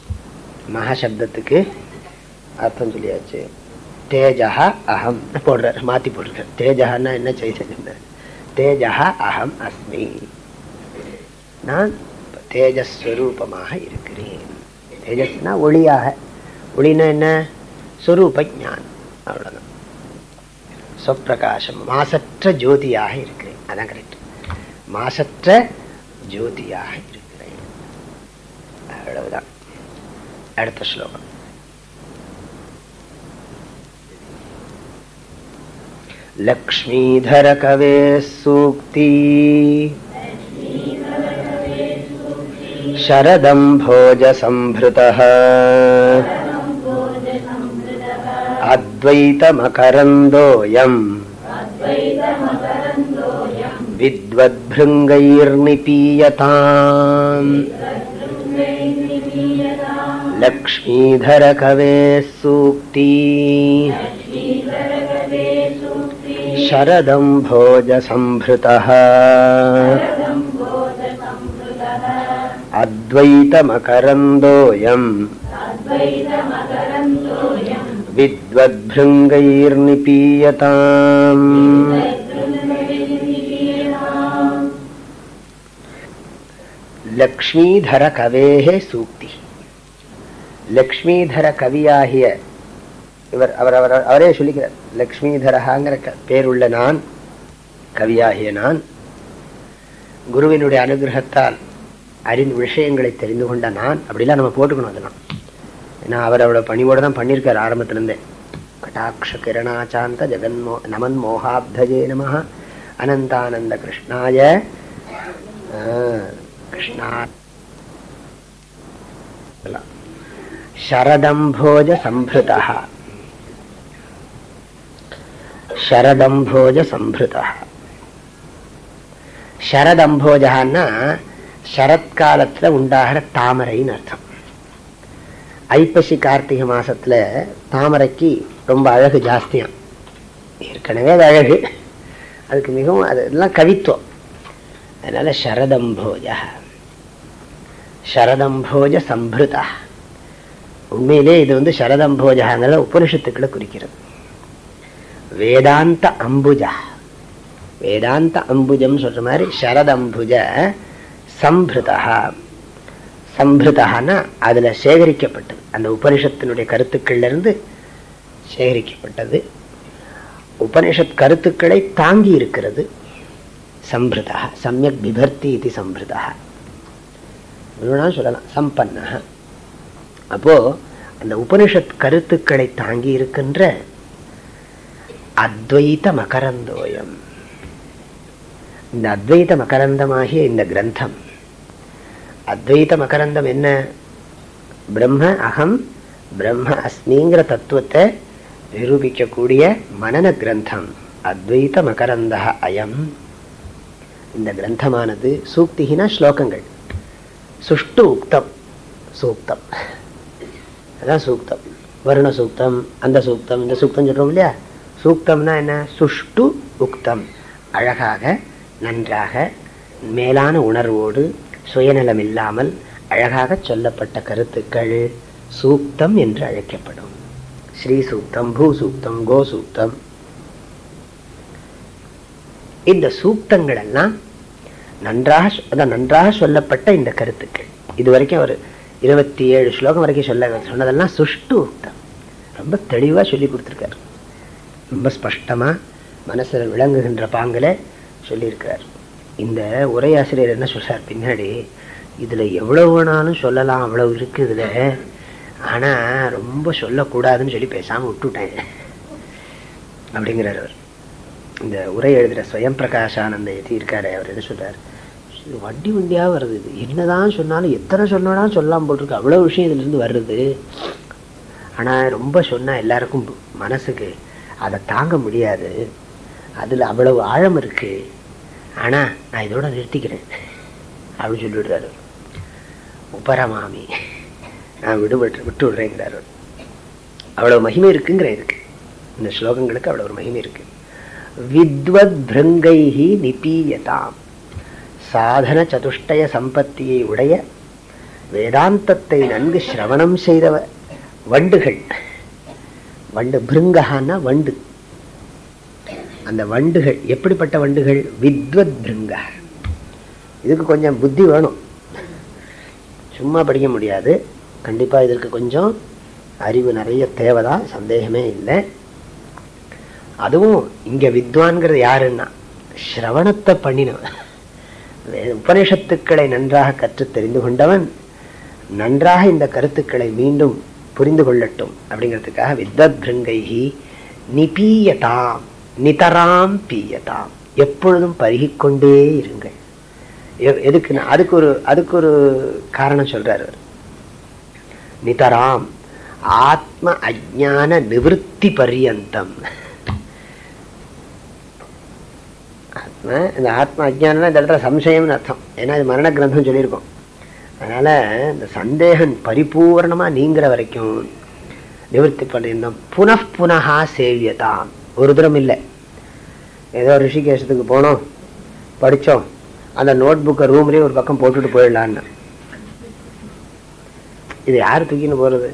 மகாசப்தத்துக்கு அர்த்தம் சொல்லியாச்சு. தேஜா அகம் போடுறார் மாத்தி போடுறார் தேஜகான்னா என்ன சைதன்யம் தேஜா அகம் அஸ்மி. நான் தேஜஸ்வரூபமாக இருக்கிறேன் தேஜஸ்னா ஒளியாக ஒளினா என்ன ஸ்வரூப ஞானம் அவ்வளவுதான் சொப்பிரகாசம் மாசற்ற ஜோதியாக இருக்கிறேன் அதான் கரெக்ட் மாசற்ற ஜோதியாக இருக்கிறேன் அவ்வளவுதான் அடுத்த ஸ்லோகம் லக்ஷ்மீதர கவே சூக்தி शरदम् भोजसम्भृतः अद्वैतमकरन्दोऽयम्। विद्वद्भृङ्गैर्निपीयताम्। लक्ष्मीधरकवेः सूक्ति शरदम् भोजसम्भृतः अद्वैतमकरन्दोऽयम् विद्वद्भृङ्गैर्निपीयताम् லக்ஷ்மீதர கவேஹே சூக்தி லக்ஷ்மீதர கவியாகிய இவர் அவர் அவர் அவரே சொல்லிக்கிறார் லக்ஷ்மீதரகாங்கிற பேருள்ள நான் கவியாகிய நான் குருவினுடைய அனுகிரகத்தால் அறிந்து விஷயங்களை தெரிந்து கொண்ட நான் அப்படிலாம் நம்ம போட்டுக்கணும் அதெல்லாம். ஏன்னா அவர் அவரோட பணியோடு தான் பண்ணியிருக்கார் ஆரம்பத்திலேருந்தே. கட்டாட்ச கிரணாச்சாந்த ஜெகன்மோ நமன் மோகாப்தஜே நம அனந்தானந்த கிருஷ்ணாய கிருஷ்ணா. சரதம்போஜ சம்பிருதா சரதம்போஜ சம்பிருதா சரதம்போஜான்னா சரத்காலத்தில் உண்டாகிற தாமரைன்னு அர்த்தம். ஐப்பசி கார்த்திகை மாசத்துல தாமரைக்கு ரொம்ப அழகு ஜாஸ்தியாம். ஏற்கனவே அது அழகு. அதுக்கு மிகவும் அதெல்லாம் கவித்துவம். அதனால சரதம்போஜ. சரதம்போஜ சம்பிருதா உண்மையிலே இது வந்து சரதம்போஜாங்கிற உபனிஷத்துக்களை குறிக்கிறது. வேதாந்த அம்புஜா. வேதாந்த அம்புஜம் சொல்ற மாதிரி சரதம்புஜ சம்பிருதா சம்பிருதான்னா அதுல சேகரிக்கப்பட்டது. அந்த உபனிஷத்தினுடைய கருத்துக்கள்லேருந்து சேகரிக்கப்பட்டது. உபனிஷத் கருத்துக்களை தாங்கி இருக்கிறது சம்பிருதா சமயக் பிபர்த்தி இது சம்பிருதா சொல்லலாம் சம்பன்ன அப்போ அந்த உபனிஷத் கருத்துக்களை தாங்கி இருக்கின்ற அத்வைத மகரந்தோயம். இந்த அத்வைத மகரந்தமாகிய இந்த கிரந்தம் அத்வைத மகரந்தம் என்ன? பிரம்ம அகம் பிரம்ம அஸ்மிங்கிற தத்துவத்தை நிரூபிக்கக்கூடிய மனன கிரந்தம். அத்வைத மகரந்த அயம். இந்த கிரந்தமானது சூக்திகினா ஸ்லோகங்கள். சுஷ்டு உக்தம் சூக்தம். அதான் சூக்தம். வருண சூக்தம் அந்த சூக்தம் இந்த சூக்தம் சொல்றோம் இல்லையா? சூக்தம்னா என்ன? சுஷ்டு உக்தம். அழகாக நன்றாக மேலான உணர்வோடு சுயநலம் இல்லாமல் அழகாக சொல்லப்பட்ட கருத்துக்கள் சூக்தம் என்று அழைக்கப்படும். ஸ்ரீ சூக்தம் பூ சூக்தம் கோ சூக்தம் இந்த சூக்தங்கள் எல்லாம் நன்றாக அதான் நன்றாக சொல்லப்பட்ட இந்த கருத்துக்கள். இது வரைக்கும் ஒரு இருபத்தி ஏழு ஸ்லோகம் வரைக்கும் சொல்ல சொன்னதெல்லாம் சுஷ்டு உக்தம் ரொம்ப தெளிவாக சொல்லி கொடுத்துருக்காரு. ரொம்ப ஸ்பஷ்டமாக மனசில் விளங்குகின்ற பாங்கில் சொல்லியிருக்கிறார். இந்த உரையாசிரியர் என்ன சொல்றார் பின்னாடி? இதில் எவ்வளோ வேணாலும் சொல்லலாம் அவ்வளவு இருக்கு இதில். ஆனால் ரொம்ப சொல்லக்கூடாதுன்னு சொல்லி பேசாமல் விட்டுட்டேன். அப்படிங்கிறார் அவர். இந்த உரை எழுதுகிற ஸ்வயம் பிரகாஷானந்த எத்தி இருக்காரு அவர் என்ன சொல்றாரு? வண்டி வண்டியாக வருது இது. என்னதான் சொன்னாலும் எத்தனை சொன்னாலும் சொல்லலாம் போட்டிருக்கு. அவ்வளோ விஷயம் இதுலேருந்து வருது. ஆனால் ரொம்ப சொன்னால் எல்லாருக்கும் மனசுக்கு அதை தாங்க முடியாது. அதில் அவ்வளவு ஆழம் இருக்கு. ஆனால் நான் இதோட நிறுத்திக்கிறேன். அப்படின்னு சொல்லிவிடுறாரு உபரமாமி நான் விடுபட்டு விட்டு விடுறேங்கிறாரு அவ்வளவு மகிமை இருக்குங்கிற இருக்கு. இந்த ஸ்லோகங்களுக்கு அவ்வளவு ஒரு மகிமை இருக்கு. வித்வத் பிருங்கைஹி நிபீயதாம். சாதன சதுஷ்டய சம்பத்தியை உடைய வேதாந்தத்தை நன்கு சிரவணம் செய்தவ வண்டுகள். வண்டு பிருங்கஹான்னா வண்டு. அந்த வண்டுகள் எப்படிப்பட்ட வண்டுகள்? வித்வத் பிருங்க இதுக்கு கொஞ்சம் புத்தி வேணும். சும்மா படிக்க முடியாது. கண்டிப்பாக இதற்கு கொஞ்சம் அறிவு நிறைய தேவைதான் சந்தேகமே இல்லை. அதுவும் இங்க வித்வான்கிறது யாருன்னா ஸ்ரவணத்தை பண்ணினவன். உபனிஷத்துக்களை நன்றாக கற்று தெரிந்து கொண்டவன் நன்றாக இந்த கருத்துக்களை மீண்டும் புரிந்து கொள்ளட்டும் அப்படிங்கிறதுக்காக வித்வத் பிருங்கைகி நிபீயதாம். நிதராம் பீயதாம். எப்பொழுதும் பருகிக்கொண்டே இருங்கள். எதுக்கு அதுக்கு ஒரு அதுக்கு ஒரு காரணம் சொல்றாரு நிதராம் ஆத்ம அஜான நிவத்தி பரியந்தம். இந்த ஆத்ம அஜானம் இந்த இடத்துல சம்சயம்னு அர்த்தம். ஏன்னா இது மரண கிரந்தம் சொல்லியிருக்கோம். அதனால இந்த சந்தேகம் பரிபூர்ணமா நீங்கிற வரைக்கும் நிவர்த்தி பண்ணியிருந்தோம் புனப்புனகா சேவியதாம். ஒரு தூரம் இல்லை. ஏதோ ரிஷிகேஷத்துக்கு போனோம் படித்தோம் அந்த நோட் புக்கை ரூம்லேயே ஒரு பக்கம் போட்டுட்டு போயிடலான்னு. இது யார் தூக்கின்னு போகிறது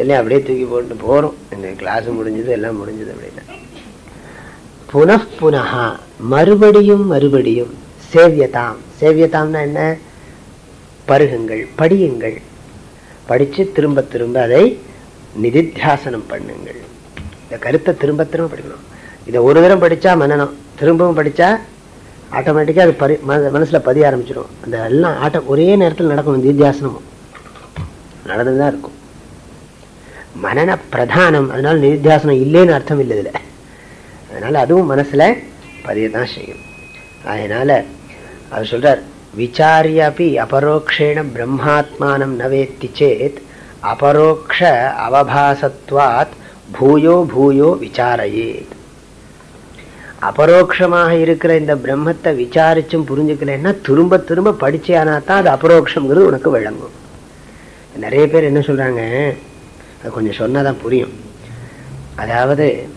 எல்லாம் அப்படியே தூக்கி போட்டு போகிறோம் இந்த கிளாஸ் முடிஞ்சது எல்லாம் முடிஞ்சது அப்படின்னா. புனப்புனகா மறுபடியும் மறுபடியும் சேவியதாம். சேவியதாம்னா என்ன? பருகுங்கள் படியுங்கள். படித்து திரும்ப திரும்ப அதை நிதித்தியாசனம் பண்ணுங்கள். இந்த கருத்தை திரும்ப திரும்ப படிக்கணும். இதை ஒரு தரம் படித்தா மனநம் திரும்பவும் படித்தா ஆட்டோமேட்டிக்காக அது பரி மனசில் பதிய ஆரம்பிச்சிடும் அந்த எல்லாம் ஆட்ட ஒரே நேரத்தில் நடக்கும் நிதித்தியாசனமும் நடந்து தான் இருக்கும். மனன பிரதானம் அதனால நிதித்தியாசனம் இல்லைன்னு அர்த்தம் இல்லை இதில். அதனால் அதுவும் மனசில் பதிய தான் செய்யும். அதனால் அவர் சொல்கிறார் விசாரியாப்பி அபரோக்ஷேண பிரம்மாத்மானம் நவேத்தி சேத் அபரோக்ஷ அவபாசத்வாத் பூயோ பூயோ விசாரையே. அபரோக்ஷமாக இருக்கிற இந்த பிரம்மத்தை விசாரிச்சும் புரிஞ்சுக்கலன்னா திரும்ப திரும்ப படிச்சேனா தான் அது அபரோக்ஷங்கிறது உனக்கு விளங்கும். நிறைய பேர் என்ன சொல்றாங்க? அது கொஞ்சம் சொன்னாதான் புரியும். அதாவது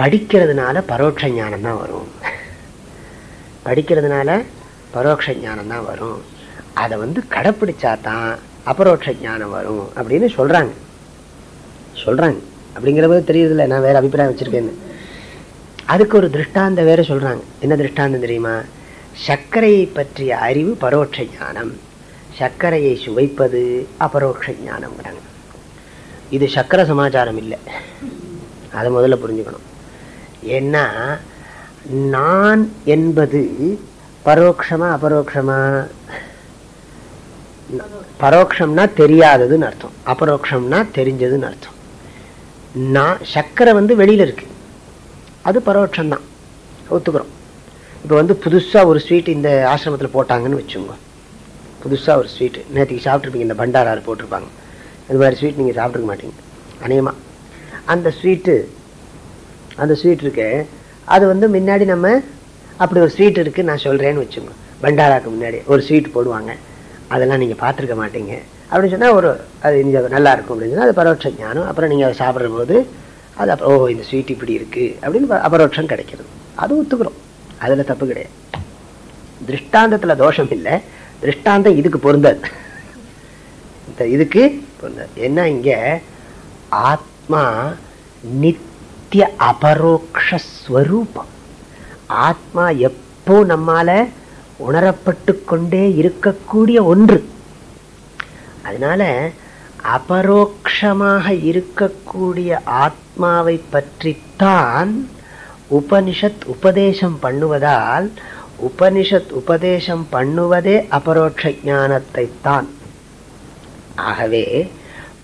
படிக்கிறதுனால பரோட்ச ஞானம் தான் வரும். படிக்கிறதுனால பரோட்ச ஞானம் தான் வரும். அதை வந்து கடைப்பிடிச்சா தான் அபரோட்ச ஞானம் வரும் அப்படின்னு சொல்றாங்க. சொல்றாங்க. அப்படிங்கிறபோது தெரியுதுல்ல நான் வேற அபிப்பிராயம் வச்சிருக்கேன்னு. அதுக்கு ஒரு திருஷ்டாந்த வேற சொல்றாங்க. என்ன திருஷ்டாந்தம் தெரியுமா? சர்க்கரையை பற்றிய அறிவு பரோட்ச ஞானம். சர்க்கரையை சுவைப்பது அபரோக்ஷ ஞானம்ங்கிறாங்க. இது சக்கர சமாச்சாரம் இல்லை. அதை முதல்ல புரிஞ்சுக்கணும். ஏன்னா நான் என்பது பரோட்சமா அபரோக்ஷமா? பரோட்சம்னா தெரியாததுன்னு அர்த்தம். அபரோக்ஷம்னா தெரிஞ்சதுன்னு அர்த்தம். நான் சக்கரை வந்து வெளியில் இருக்கு. அது பரோட்சம்தான் ஒத்துக்கிறோம். இப்போ வந்து புதுசாக ஒரு ஸ்வீட் இந்த ஆசிரமத்தில் போட்டாங்கன்னு வச்சுங்க புதுசாக ஒரு ஸ்வீட்டு நேற்றுக்கு சாப்பிட்ருப்பீங்க இந்த பண்டாராறு போட்டிருப்பாங்க. அது மாதிரி ஸ்வீட் நீங்கள் சாப்பிட்ருக்க மாட்டீங்க. அநேகமாக அந்த ஸ்வீட்டு அந்த ஸ்வீட் இருக்கு அது வந்து முன்னாடி நம்ம அப்படி ஒரு ஸ்வீட் இருக்குது நான் சொல்கிறேன்னு வச்சுங்க பண்டாராக்கு முன்னாடி ஒரு ஸ்வீட் போடுவாங்க. அதெல்லாம் நீங்கள் பார்த்துருக்க மாட்டீங்க. அப்படின்னு சொன்னால் ஒரு அது இந்த நல்லா இருக்கும் அப்படின்னு சொன்னால் அது பரோட்ச ஞானம். அப்புறம் நீங்கள் அதை சாப்பிட்ற போது அது அப்புறம் ஓ இந்த ஸ்வீட் இப்படி இருக்குது அப்படின்னு அபரோட்சம் கிடைக்கிறது. அது ஒத்துக்கிறோம். அதில் தப்பு கிடையாது. திருஷ்டாந்தத்தில் தோஷம் இல்லை. திருஷ்டாந்தம் இதுக்கு பொருந்தது இந்த இதுக்கு பொருந்தது என்ன இங்கே ஆத்மா நித்திய அபரோக்ஷஸ்வரூபம் ஆத்மா எப்போ நம்மால உணரப்பட்டு கொண்டே இருக்கக்கூடிய ஒன்று. அதனால அபரோக்ஷமாக இருக்கக்கூடிய ஆத்மாவை பற்றித்தான் உபனிஷத் உபதேசம் பண்ணுவதால் உபனிஷத் உபதேசம் பண்ணுவதே அபரோக்ஷ ஞானத்தை தான் ஆகவே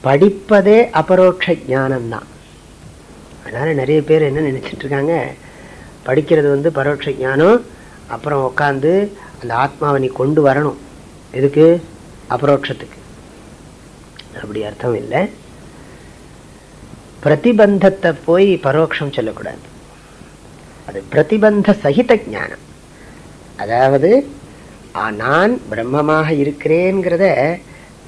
படிப்பதே அபரோக்ஷ ஞானம்தான். அதனால நிறைய பேர் என்ன நினைச்சிட்டு இருக்காங்க படிக்கிறது வந்து பரோட்ச ஞானம் அப்புறம் உட்காந்து அந்த ஆத்மாவை நீ கொண்டு வரணும். எதுக்கு? அபரோட்சத்துக்கு அப்படி அர்த்தம் இல்லை பிரதிபந்தத்தை போய் பரோட்சம் சொல்லக்கூடாது. அது பிரதிபந்த சகித ஞானம். அதாவது நான் பிரம்மமாக இருக்கிறேங்கிறத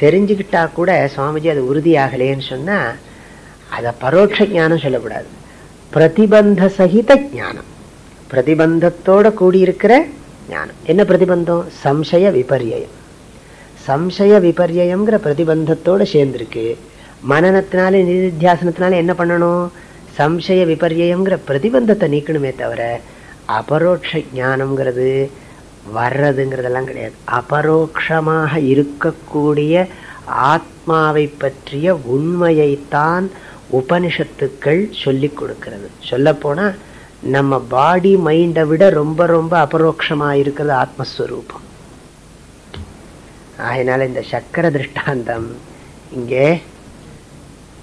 தெரிஞ்சுக்கிட்டா கூட சுவாமிஜி அது உறுதியாகலேன்னு சொன்னா அதை பரோட்ச ஞானம் சொல்லக்கூடாது. பிரதிபந்த சகித ஞானம். பிரதிபந்தத்தோட கூடியிருக்கிற ஞானம். என்ன பிரதிபந்தம்? சம்சய விபரியம் சம்சய விபர்யங்கிற பிரதிபந்தத்தோடு சேர்ந்திருக்கு. மனநத்தினால நிதித்தியாசனத்தினால என்ன பண்ணணும்? சம்சய விபர்யம்ங்கிற பிரதிபந்தத்தை நீக்கணுமே தவிர அபரோக்ஷ ஞானம்ங்கிறது வர்றதுங்கிறதெல்லாம் கிடையாது. அபரோக்ஷமாக இருக்கக்கூடிய ஆத்மாவை பற்றிய உண்மையைத்தான் உபனிஷத்துக்கள் சொல்லி கொடுக்கிறது. சொல்லப்போனால் நம்ம பாடி மைண்டை விட ரொம்ப ரொம்ப அபரோக்ஷமாக இருக்கிறது ஆத்மஸ்வரூபம். அதனால இந்த சக்கர திருஷ்டாந்தம் இங்கே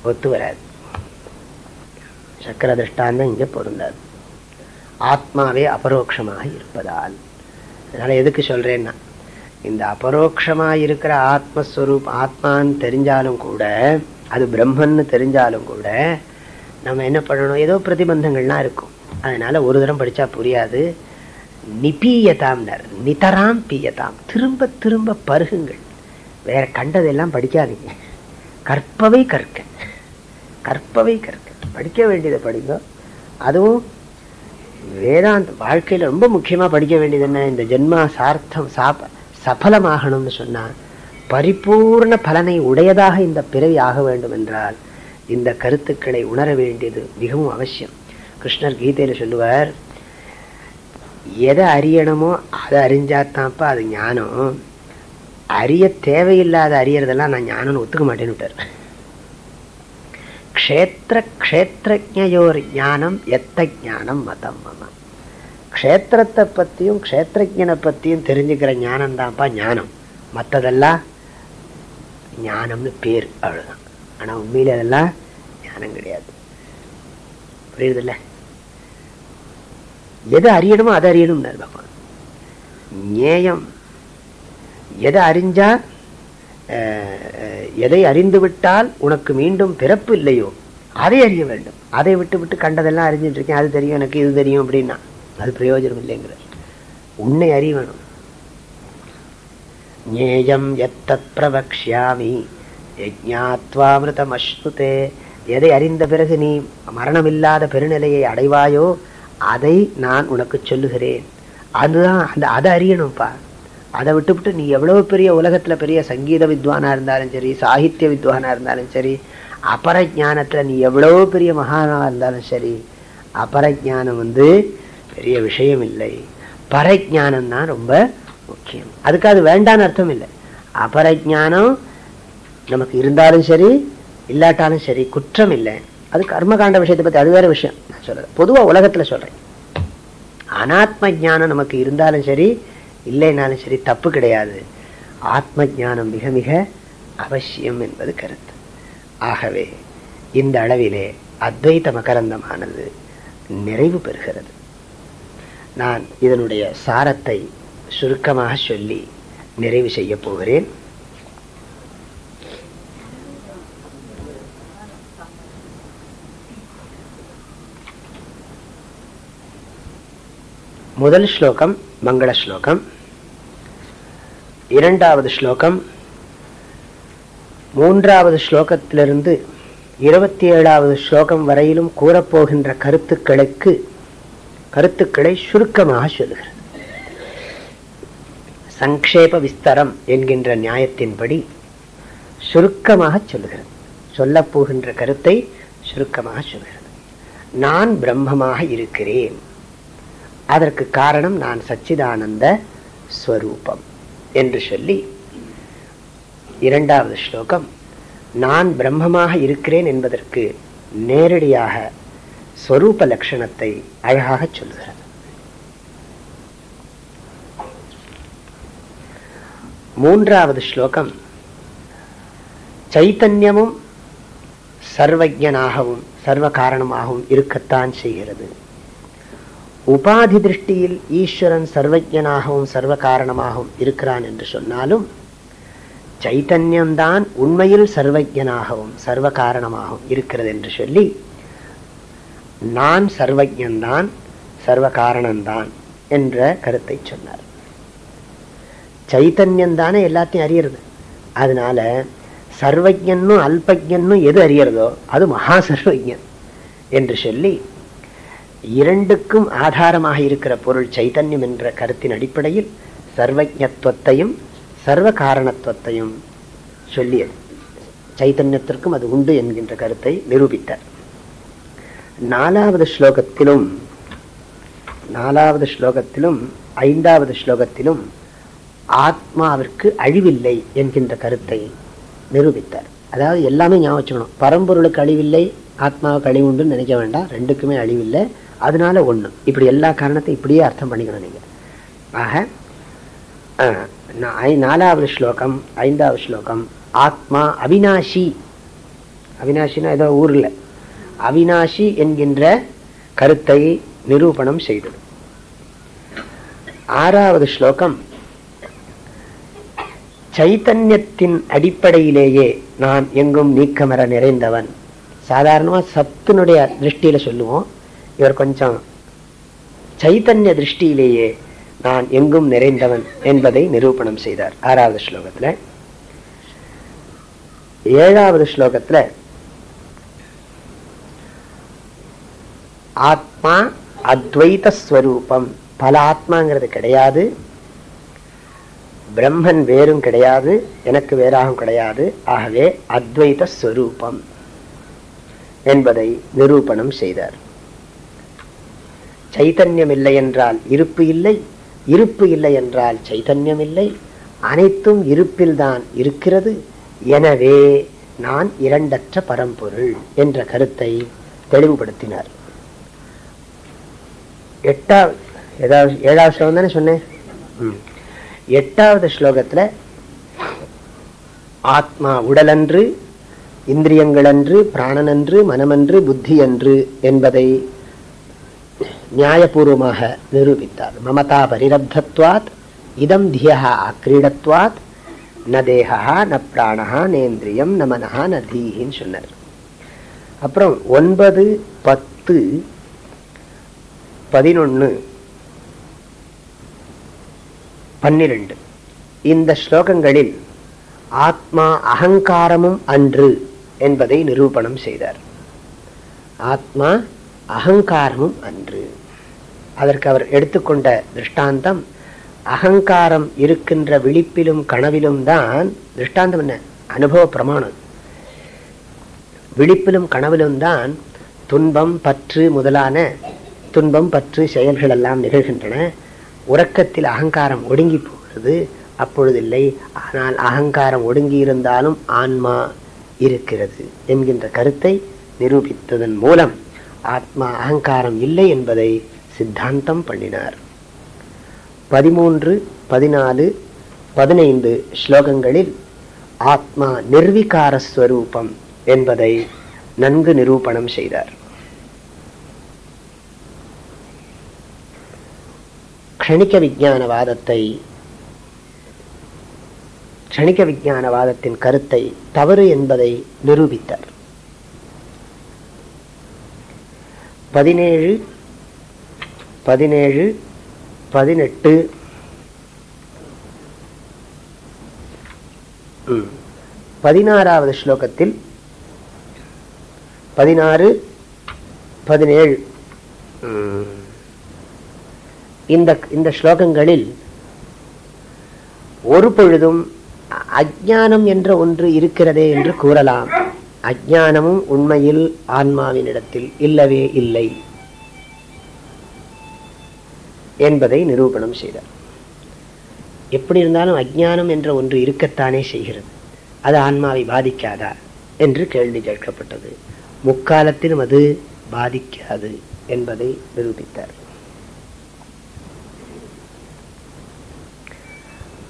ஒத்து வராது. சக்கர திருஷ்டாந்தம் இங்கே பொருந்தாது. ஆத்மாவே அபரோக்ஷமாக இருப்பதால். அதனால எதுக்கு சொல்றேன்னா இந்த அபரோக்ஷமாக இருக்கிற ஆத்மஸ்வரூப் ஆத்மான்னு தெரிஞ்சாலும் கூட அது பிரம்மன்னு தெரிஞ்சாலும் கூட நம்ம என்ன பண்ணணும்? ஏதோ பிரதிபந்தங்கள்லாம் இருக்கும். அதனால ஒரு தரம் படிச்சா புரியாது. நிபீயதாம்னர். நிதராம் பீயதாம். திரும்ப திரும்ப பருகுங்கள். வேற கண்டதெல்லாம் படிக்காதீங்க. கற்பவை கற்க. கற்பவை கற்க. படிக்க வேண்டியதை படிங்க. அதுவும் வேதாந்த வாழ்க்கையில ரொம்ப முக்கியமா படிக்க வேண்டியது என்ன? இந்த ஜென்மா சார்த்தம் சாப்ப சஃலமாகணும்னு சொன்னா பரிபூர்ண பலனை உடையதாக இந்த பிறவி ஆக வேண்டும் என்றால் இந்த கருத்துக்களை உணர வேண்டியது மிகவும் அவசியம். கிருஷ்ணர் கீதையில் சொல்லுவார் எதை அறியணுமோ அதை அறிஞ்சாத்தான்ப்பா அது ஞானம். அறிய தேவையில்லாத அறியறதெல்லாம் நான் ஞானம்னு ஒத்துக்க மாட்டேன்னு விட்டார். க்ஷேத்திர க்ஷேத்திரஜோர் ஞானம் எத்த ஞானம் மதம் மம. க்ஷேத்திரத்தை பற்றியும் க்ஷேத்திரஜனை பற்றியும் தெரிஞ்சுக்கிற ஞானம் தான்ப்பா ஞானம். மற்றதெல்லாம் ஞானம்னு பேர் அவ்வளோதான் ஆனால் உண்மையில அதெல்லாம் ஞானம் கிடையாது. புரியுதுல்ல? எதை அறியணுமோ அதை அறியணும் பகவான் ஞேயம். எதை அறிஞ்சா எதை அறிந்து விட்டால் உனக்கு மீண்டும் பிறப்பு இல்லையோ அதை அறிய வேண்டும். அதை விட்டு விட்டு கண்டதெல்லாம் அறிஞ்சிட்டு இருக்கேன். அது தெரியும் எனக்கு இது தெரியும் அப்படின்னா. அது பிரயோஜனம் இல்லைங்கிற உன்னை அறிய வேணும் ஞேயம் எத்தத் பிரவக்ஷாமி யஜ்ஞாத்வாமிருதம் எதை அறிந்த பிறகு நீ மரணமில்லாத பெருநிலையை அடைவாயோ அதை நான் உனக்கு சொல்லுகிறேன். அதுதான் அந்த அதை அறியணும்ப்பா. அதை விட்டுவிட்டு நீ எவ்வளவு பெரிய உலகத்துல பெரிய சங்கீத வித்வானா இருந்தாலும் சரி சாகித்ய வித்வானா இருந்தாலும் சரி அபர ஜானத்தில் நீ எவ்வளவு பெரிய மகானா இருந்தாலும் சரி அபர ஜானம் வந்து பெரிய விஷயம் இல்லை பரஜானம் தான் ரொம்ப முக்கியம். அதுக்கு அது வேண்டான்னு அர்த்தம் இல்லை. அபரஜானம் நமக்கு இருந்தாலும் சரி இல்லாட்டாலும் சரி குற்றம் இல்லை. அது கர்மகாண்ட விஷயத்தை பத்தி அது வேற விஷயம். சொல்கிறேன் பொதுவா உலகத்துல சொல்றேன். அனாத்ம ஜானம் நமக்கு இருந்தாலும் சரி இல்லைனாலும் சரி தப்பு கிடையாது. ஆத்ம ஜானம் மிக மிக அவசியம் என்பது கருத்து. ஆகவே இந்த அளவிலே அத்வைத மகரந்தமானது நிறைவு பெறுகிறது. நான் இதனுடைய சாரத்தை சுருக்கமாக சொல்லி நிறைவு செய்யப் போகிறேன். முதல் ஸ்லோகம் மங்கள ஸ்லோகம். இரண்டாவது ஸ்லோகம். மூன்றாவது ஸ்லோகத்திலிருந்து இருபத்தி ஏழாவது ஸ்லோகம் வரையிலும் கூறப்போகின்ற கருத்துக்களுக்கு கருத்துக்களை சுருக்கமாக சொல்லுகிறது சங்கேப விஸ்தரம் என்கின்ற நியாயத்தின்படி சுருக்கமாக சொல்லுகிறது சொல்லப்போகின்ற கருத்தை சுருக்கமாக சொல்கிறது நான் பிரம்மமாக இருக்கிறேன். அதற்கு காரணம் நான் சச்சிதானந்த ஸ்வரூபம் என்று சொல்லி இரண்டாவது ஸ்லோகம் நான் பிரம்மமாக இருக்கிறேன் என்பதற்கு நேரடியாக ஸ்வரூப லட்சணத்தை அழகாக சொல்லுகிறது மூன்றாவது ஸ்லோகம் சைத்தன்யமும் சர்வஜனாகவும் சர்வ காரணமாகவும் இருக்கத்தான் செய்கிறது. உபாதி திருஷ்டியில் ஈஸ்வரன் சர்வஜனாகவும் சர்வ காரணமாகவும் இருக்கிறான் என்று சொன்னாலும் சைத்தன்யம்தான் உண்மையில் சர்வஜனாகவும் சர்வ காரணமாகவும் இருக்கிறது என்று சொல்லி நான் சர்வஜன்தான் சர்வ காரணம்தான் என்ற கருத்தை சொன்னார். சைத்தன்யந்தானே எல்லாத்தையும் அறியறது. அதனால சர்வஜன்னும் அல்பஜன்னும் எது அறியறதோ அது மகா சர்வஜன் என்று சொல்லி இரண்டுக்கும் ஆதாரமாக இருக்கிற பொருள் சைதன்யம் என்ற கருத்தின் அடிப்படையில் சர்வஜத்துவத்தையும் சர்வ காரணத்துவத்தையும் சொல்லியது. சைதன்யத்திற்கும் அது உண்டு என்கின்ற கருத்தை நிரூபித்தார். நாலாவது ஸ்லோகத்திலும் நாலாவது ஸ்லோகத்திலும் ஐந்தாவது ஸ்லோகத்திலும் ஆத்மாவிற்கு அழிவில்லை என்கின்ற கருத்தை நிரூபித்தார். அதாவது எல்லாமே ஞாபகம் பரம்பொருளுக்கு அழிவில்லை ஆத்மாவுக்கு அழிவு உண்டுன்னு நினைக்க வேண்டாம். ரெண்டுக்குமே அழிவில்லை. அதனால ஒண்ணு. இப்படி எல்லா காரணத்தையும் இப்படியே அர்த்தம் பண்ணிக்கணும் நீங்க. ஆக நாலாவது ஸ்லோகம் ஐந்தாவது ஸ்லோகம். ஆத்மா அவினாஷி. அவினாஷினா ஏதோ ஊர்ல. அவினாஷி என்கின்ற கருத்தை நிரூபணம் செய்தது. ஆறாவது ஸ்லோகம். சைத்தன்யத்தின் அடிப்படையிலேயே நான் எங்கும் நீக்கமர நிறைந்தவன். சாதாரணமா சத்துனுடைய திருஷ்டியில் சொல்லுவோம். இவர் கொஞ்சம் சைத்தன்ய திருஷ்டியிலேயே நான் எங்கும் நிறைந்தவன் என்பதை நிரூபணம் செய்தார். ஆறாவது ஸ்லோகத்துல. ஏழாவது ஸ்லோகத்துல ஆத்மா அத்வைத ஸ்வரூபம் பல ஆத்மாங்கிறது கிடையாது. பிரம்மன் வேறும் கிடையாது. எனக்கு வேறாகவும் கிடையாது. ஆகவே அத்வைத ஸ்வரூபம் என்பதை நிரூபணம் செய்தார். சைதன்யம் இல்லை என்றால் இருப்பு இல்லை இருப்பு இல்லை என்றால் சைதன்யம் இல்லை அனைத்தும் இருப்பில்தான் இருக்கிறது. எனவே நான் இரண்டற்ற பரம்பொருள் என்ற கருத்தை தெளிவுபடுத்தினார். எட்டாவது ஏதாவது ஏழாவது ஸ்லோகம் தானே சொன்னேன்? எட்டாவது ஸ்லோகத்துல ஆத்மா உடலன்று இந்திரியங்களன்று பிராணனன்று மனமன்று புத்தி என்று என்பதை நியாயபூர்வமாக நிரூபித்தார். மமதா பரிரப்தத்வாத் இதம் தியா ஆக்கிரீடத்வாத் ந தேகா ந பிராணா நேந்திரியம் ந மனஹா ந தீஹின்னு சொன்னார். அப்புறம் ஒன்பது பத்து பதினொன்று பன்னிரண்டு. இந்த ஸ்லோகங்களில் ஆத்மா அகங்காரமும் அன்று என்பதை நிரூபணம் செய்தார். ஆத்மா அகங்காரமும் அன்று. அதற்கு அவர் எடுத்துக்கொண்ட திருஷ்டாந்தம் அகங்காரம் இருக்கின்ற விழிப்பிலும் கனவிலும் தான் திருஷ்டாந்தம் என்ன? அனுபவ பிரமாணம். விழிப்பிலும் கனவிலும் தான் துன்பம் பற்று முதலான துன்பம் பற்று செயல்கள் எல்லாம் நிகழ்கின்றன. உறக்கத்தில் அகங்காரம் ஒடுங்கி போகிறது அப்பொழுதில்லை. ஆனால் அகங்காரம் ஒடுங்கி இருந்தாலும் ஆன்மா இருக்கிறது என்கின்ற கருத்தை நிரூபித்ததன் மூலம் ஆத்மா அகங்காரம் இல்லை என்பதை சித்தாந்தம் பண்ணினார். பதிமூன்று பதினாலு பதினைந்து ஸ்லோகங்களில் ஆத்மா நிர்விகாரஸ்வரூபம் என்பதை நன்கு நிரூபணம் செய்தார். கணிக்க விஞ்ஞானவாதத்தை கணிக விஜானவாதத்தின் கருத்தை தவறு என்பதை நிரூபித்தார். பதினேழு பதினேழு பதினெட்டு பதினாறாவது ஸ்லோகத்தில் பதினாறு பதினேழு இந்த இந்த ஸ்லோகங்களில் ஒரு பொழுதும் அஜானம் என்ற ஒன்று இருக்கிறதே என்று கூறலாம். அஜானமும் உண்மையில் ஆன்மாவினிடத்தில் இல்லவே இல்லை என்பதை நிரூபணம் செய்தார். எப்படி இருந்தாலும் அஜானம் என்ற ஒன்று இருக்கத்தானே செய்கிறது. அது ஆன்மாவை பாதிக்காதா என்று கேள்வி கேட்கப்பட்டது. முக்காலத்திலும் அது பாதிக்காது என்பதை நிரூபித்தார்.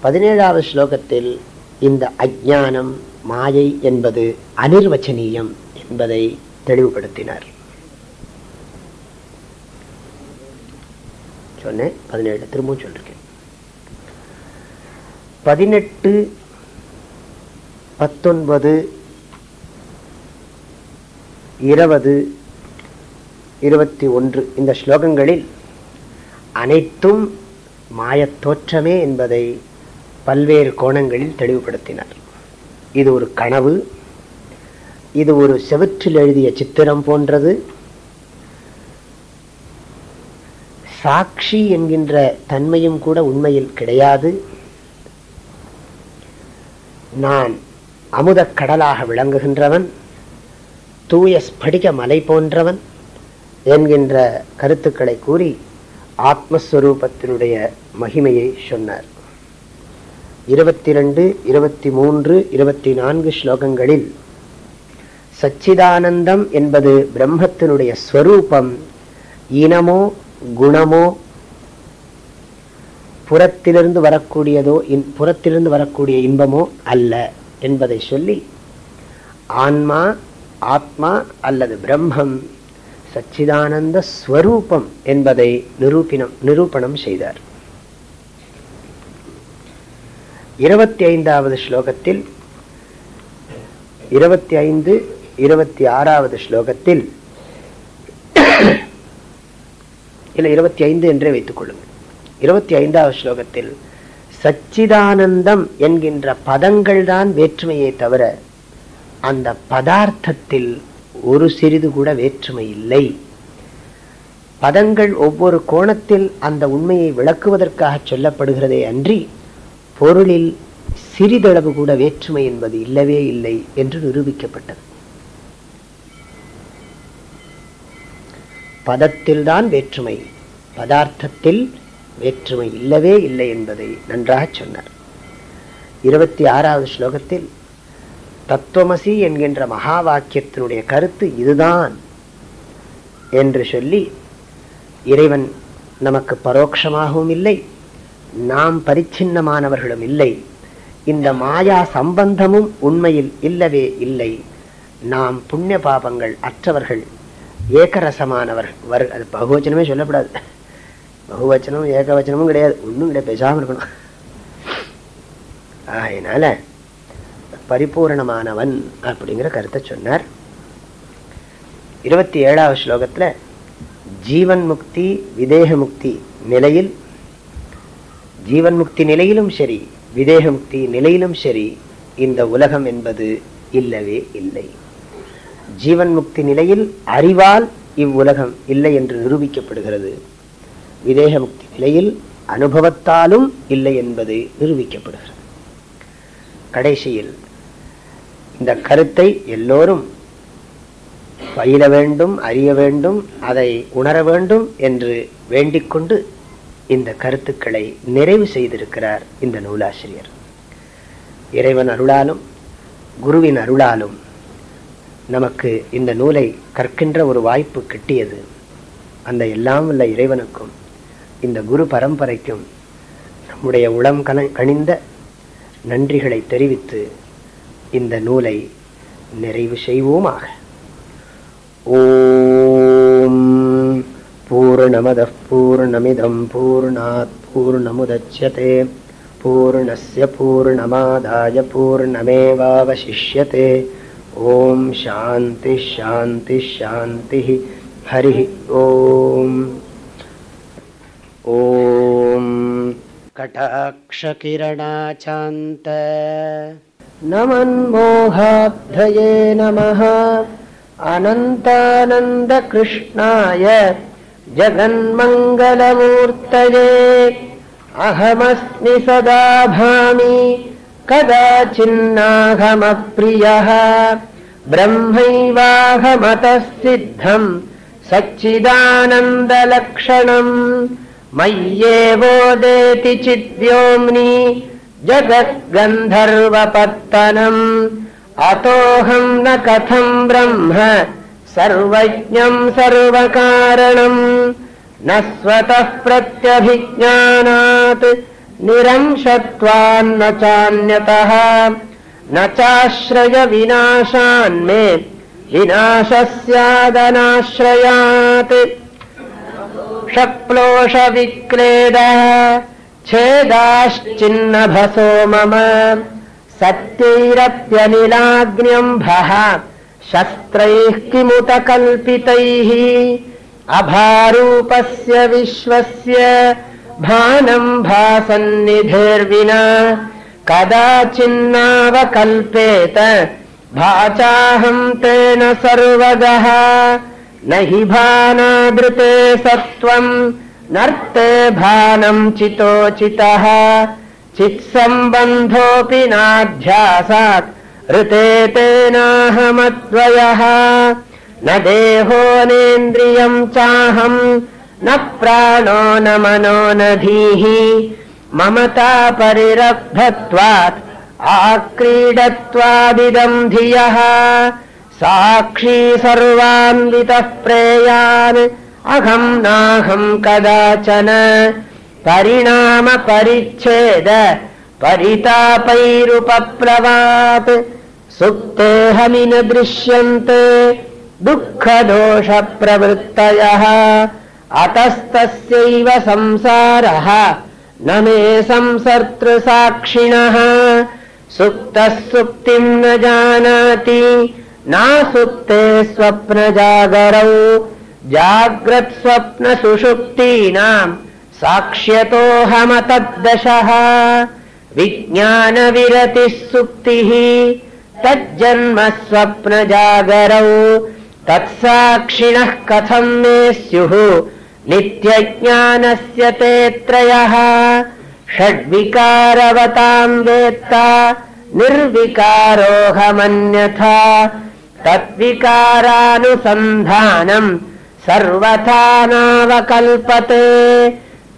பதினேழாவது ஸ்லோகத்தில் இந்த அஜானம் மாயை என்பது அனிர்வச்சனீயம் என்பதை தெளிவுபடுத்தினார். சொன்னேன் பதினேழு திரும்பவும் சொல்லிருக்கேன். பதினெட்டு பத்தொன்பது இருபது இருபத்தி ஒன்று இந்த ஸ்லோகங்களில் அனைத்தும் மாயத் தோற்றமே என்பதை பல்வேறு கோணங்களில் தெளிவுபடுத்தினார். இது ஒரு கனவு. இது ஒரு செவற்றில் எழுதிய சித்திரம் போன்றது. சாட்சி என்கின்ற தன்மையும் கூட உண்மையில் கிடையாது. நான் அமுத கடலாக விளங்குகின்றவன் தூய ஸ்படிக மலை போன்றவன் என்கின்ற கருத்துக்களை கூறி ஆத்மஸ்வரூபத்தினுடைய மகிமையை சொன்னார். இருபத்தி ரெண்டு இருபத்தி மூன்று இருபத்தி நான்கு ஸ்லோகங்களில் சச்சிதானந்தம் என்பது பிரம்மத்தினுடைய ஸ்வரூபம். இனமோ குணமோ புறத்திலிருந்து வரக்கூடியதோ இன் புறத்திலிருந்து வரக்கூடிய இன்பமோ அல்ல என்பதை சொல்லி ஆன்மா ஆத்மா அல்லது பிரம்மம் சச்சிதானந்த ஸ்வரூபம் என்பதை நிரூபினம் நிரூபணம் செய்தார். இருபத்தி ஐந்தாவது ஸ்லோகத்தில் இருபத்தி ஐந்து இருபத்தி ஆறாவது ஸ்லோகத்தில் இல்லை இருபத்தி ஐந்து என்றே வைத்துக் கொள்ளுங்கள். இருபத்தி ஐந்தாவது ஸ்லோகத்தில் சச்சிதானந்தம் என்கின்ற பதங்கள் தான் வேற்றுமையே தவிர அந்த பதார்த்தத்தில் ஒரு சிறிது கூட வேற்றுமை இல்லை. பதங்கள் ஒவ்வொரு கோணத்தில் அந்த உண்மையை விளக்குவதற்காக சொல்லப்படுகிறதே அன்றி பொருளில் சிறிதளவு கூட வேற்றுமை என்பது இல்லவே இல்லை என்று நிரூபிக்கப்பட்டது. பதத்தில்தான் வேற்றுமை பதார்த்தத்தில் வேற்றுமை இல்லவே இல்லை என்பதை நன்றாக சொன்னார். இருபத்தி ஆறாவது ஸ்லோகத்தில் தத்துவமசி என்கின்ற மகா வாக்கியத்தினுடைய கருத்து இதுதான் என்று சொல்லி இறைவன் நமக்கு பரோட்சமாகவும் இல்லை நாம் பரிச்சின்னமானவர்களும் இல்லை. இந்த மாயா சம்பந்தமும் உண்மையில் இல்லவே இல்லை. நாம் புண்ணிய பாபங்கள் அற்றவர்கள் ஏக்கரசமானவர்கள் அது பகுவச்சனமே சொல்லப்படாது. பகுவச்சனமும் ஏகவச்சனமும் கிடையாது. ஒன்றும் கிடையாது. பேசாமல் இருக்கணும். அதனால பரிபூரணமானவன் அப்படிங்கிற கருத்தை சொன்னார். இருபத்தி ஏழாவது ஸ்லோகத்துல ஜீவன் முக்தி விதேக முக்தி நிலையில் ஜீவன் முக்தி நிலையிலும் சரி விதேக முக்தி நிலையிலும் சரி இந்த உலகம் என்பது இல்லவே இல்லை. ஜீவன் முக்தி நிலையில் அறிவால் இவ்வுலகம் இல்லை என்று நிரூபிக்கப்படுகிறது. விதேக முக்தி நிலையில் அனுபவத்தாலும் இல்லை என்பது நிரூபிக்கப்படுகிறது. கடைசியில் இந்த கருத்தை எல்லோரும் பயில வேண்டும் அறிய வேண்டும் அதை உணர வேண்டும் என்று வேண்டிக்கொண்டு இந்த கருத்துக்களை நிறைவு செய்திருக்கிறார் இந்த நூலாசிரியர். இறைவன் அருளாலும் குருவின் அருளாலும் நமக்கு இந்த நூலை கற்கின்ற ஒரு வாய்ப்பு கிட்டியது. அந்த எல்லாம் உள்ள இறைவனுக்கும் இந்த குரு பரம்பரைக்கும் நம்முடைய உளம் கண கணிந்த நன்றிகளை தெரிவித்து இந்த நூலை நிறைவு செய்வோமாக. ஓ पूर्णमदः पूर्णमिदम् पूर्णात् पूर्णमुदच्यते। पूर्णस्य पूर्णमादाय पूर्णमेवावशिष्यते। ॐ शान्तिः शान्तिः शान्तिः। हरिः ॐ कटाक्षकिरणाचान्त। नमन्मोहाब्धये नमः। अनन्तानन्दकृष्णाय जगन्मङ्गलमूर्तये अहमस्मि सदा भामि कदाचिन्नाहमप्रियः ब्रह्मैवाहमतः सिद्धम् सच्चिदानन्दलक्षणम् मय्येवोदेति चिद्व्योम्नि जगद्गन्धर्वपत्तनम् अतोऽहम् न कथम् ब्रह्म सर्वज्ञम् सर्वकारणम् न स्वतः प्रत्यभिज्ञानात् निरंशत्वान्न चान्यतः न चाश्रयविनाशान्मे विनाशस्यादनाश्रयात्। क्षप्लोषविक्लेदः छेदाश्चिन्नभसो मम सत्यैरप्यनिलाग्न्यम्भः शस्त्रैः किमुत कल्पितैः अभारूपस्य विश्वस्य भानम् भासन्निधेर्विना कदाचिन्नावकल्पेत भाचाहम् तेन सर्वगः। न हि भानादृते सत्त्वम् नर्ते भानम् चितोचितः। चित्सम्बन्धोऽपि नाध्यासात् ऋते तेनाहमद्वयः। न देहो नेन्द्रियम् चाहम् न प्राणो न मनो न धीः। ममता परिरब्धत्वात् आक्रीडत्वादिदम् धियः। साक्षी सर्वान्वितः प्रेयान् अहम् नाहम् कदाचन। परिणामपरिच्छेद परितापैरुपप्लवात् सुप्तेऽहमि न दृश्यन्ते दुःखदोषप्रवृत्तयः। अतस्तस्यैव संसारः न मे संसर्तृसाक्षिणः। सुप्तः सुप्तिम् न जानाति नासुप्ते स्वप्नजागरौ। जाग्रत्स्वप्नसुषुप्तीनाम् साक्ष्यतोऽहमतद्दशः विज्ञानविरतिः सुप्तिः तज्जन्म स्वप्नजागरौ तत्साक्षिणः कथम् मे स्युः नित्यज्ञानस्य ते त्रयः षड्विकारवताम् वेत्ता निर्विकारोऽहमन्यथा तद्विकारानुसन्धानम् सर्वथा नावकल्पते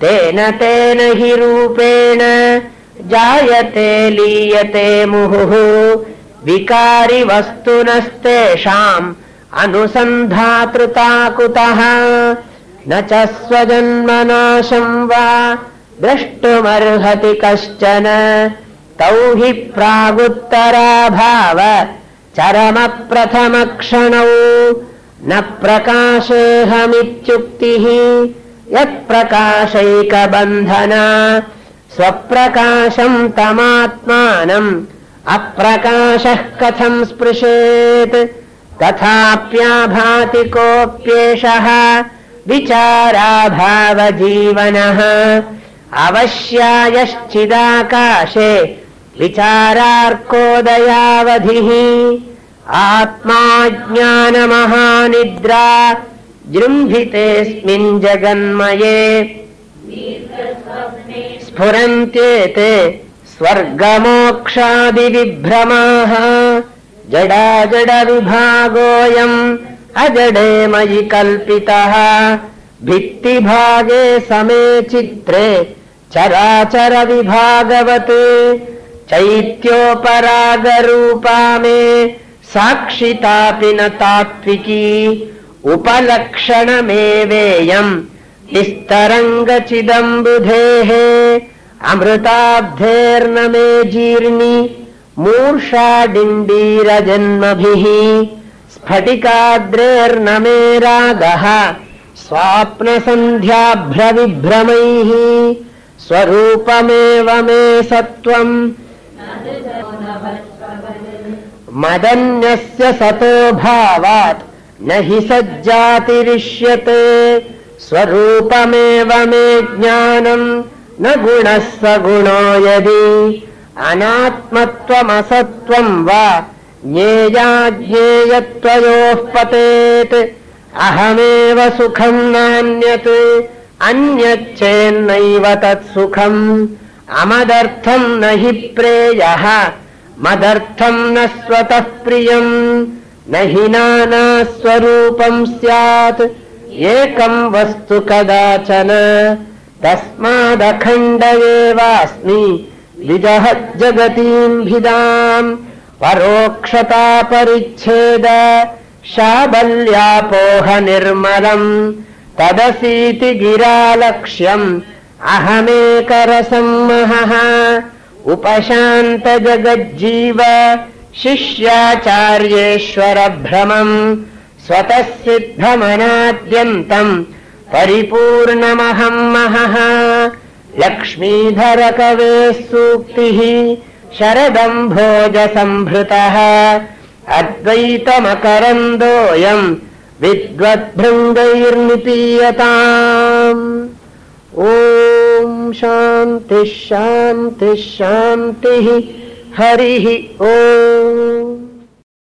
तेन तेन हि रूपेण जायते लीयते मुहुः। विकारि वस्तुनस्तेषाम् अनुसन्धातृता कुतः न च स्वजन्मनाशम् वा द्रष्टुमर्हति कश्चन। तौ हि प्रागुत्तराभाव चरमप्रथमक्षणौ। न प्रकाशेऽहमित्युक्तिः यत्प्रकाशैकबन्धना स्वप्रकाशम् तमात्मानम् अप्रकाशः कथम् स्पृशेत् तथाप्याभाति कोऽप्येषः विचाराभावजीवनः अवश्यायश्चिदाकाशे विचारार्कोदयावधिः आत्मा ज्ञानमहानिद्रा जृम्भितेऽस्मिन् जगन्मये स्फुरन्त्येते स्वर्गमोक्षादिविभ्रमाः। जडाजडविभागोऽयम् अजडे मयि कल्पितः। भित्तिभागे समे चित्रे चराचरविभागवत्। चैत्योपरागरूपा मे साक्षितापि न तात्विकी। उपलक्षणमेवेयम् निस्तरङ्गचिदम्बुधेः अमृताब्धेर्न मे जीर्णि मूर्षाडिण्डीरजन्मभिः स्फटिकाद्रेर्न मे रागः स्वाप्नसन्ध्याभ्रविभ्रमैः स्वरूपमेव मे सत्त्वम् मदन्यस्य सतो भावात् न हि सज्जातिरिष्यते स्वरूपमेव मे ज्ञानम् न गुणः स गुणो यदि अनात्मत्वमसत्त्वम् वा ज्ञेयाज्ञेयत्वयोः पतेत्। अहमेव सुखम् नान्यत् अन्यच्चेन्नैव तत्सुखम्। अमदर्थम् न हि प्रेयः मदर्थम् न स्वतः प्रियम् न हि नानास्वरूपम् स्यात् एकम् वस्तु कदाचन तस्मादखण्ड एवास्मि द्विजः जगतीम्भिदाम्। परोक्षता परिच्छेद शाबल्यापोह निर्मलम् तदसीति गिरालक्ष्यम् अहमेकरसम्महः उपशान्त जगज्जीव शिष्याचार्येश्वरभ्रमम् स्वतः सिद्धमनाद्यन्तम्। परिपूर्णमहम् महः। लक्ष्मीधरकवेः सूक्तिः शरदम् भोजसम्भृतः अद्वैतमकरन्दोऽयम् विद्वद्भृङ्गैर्निपीयताम्। ॐ शान्तिः शान्तिः शान्तिः। हरिः ॐ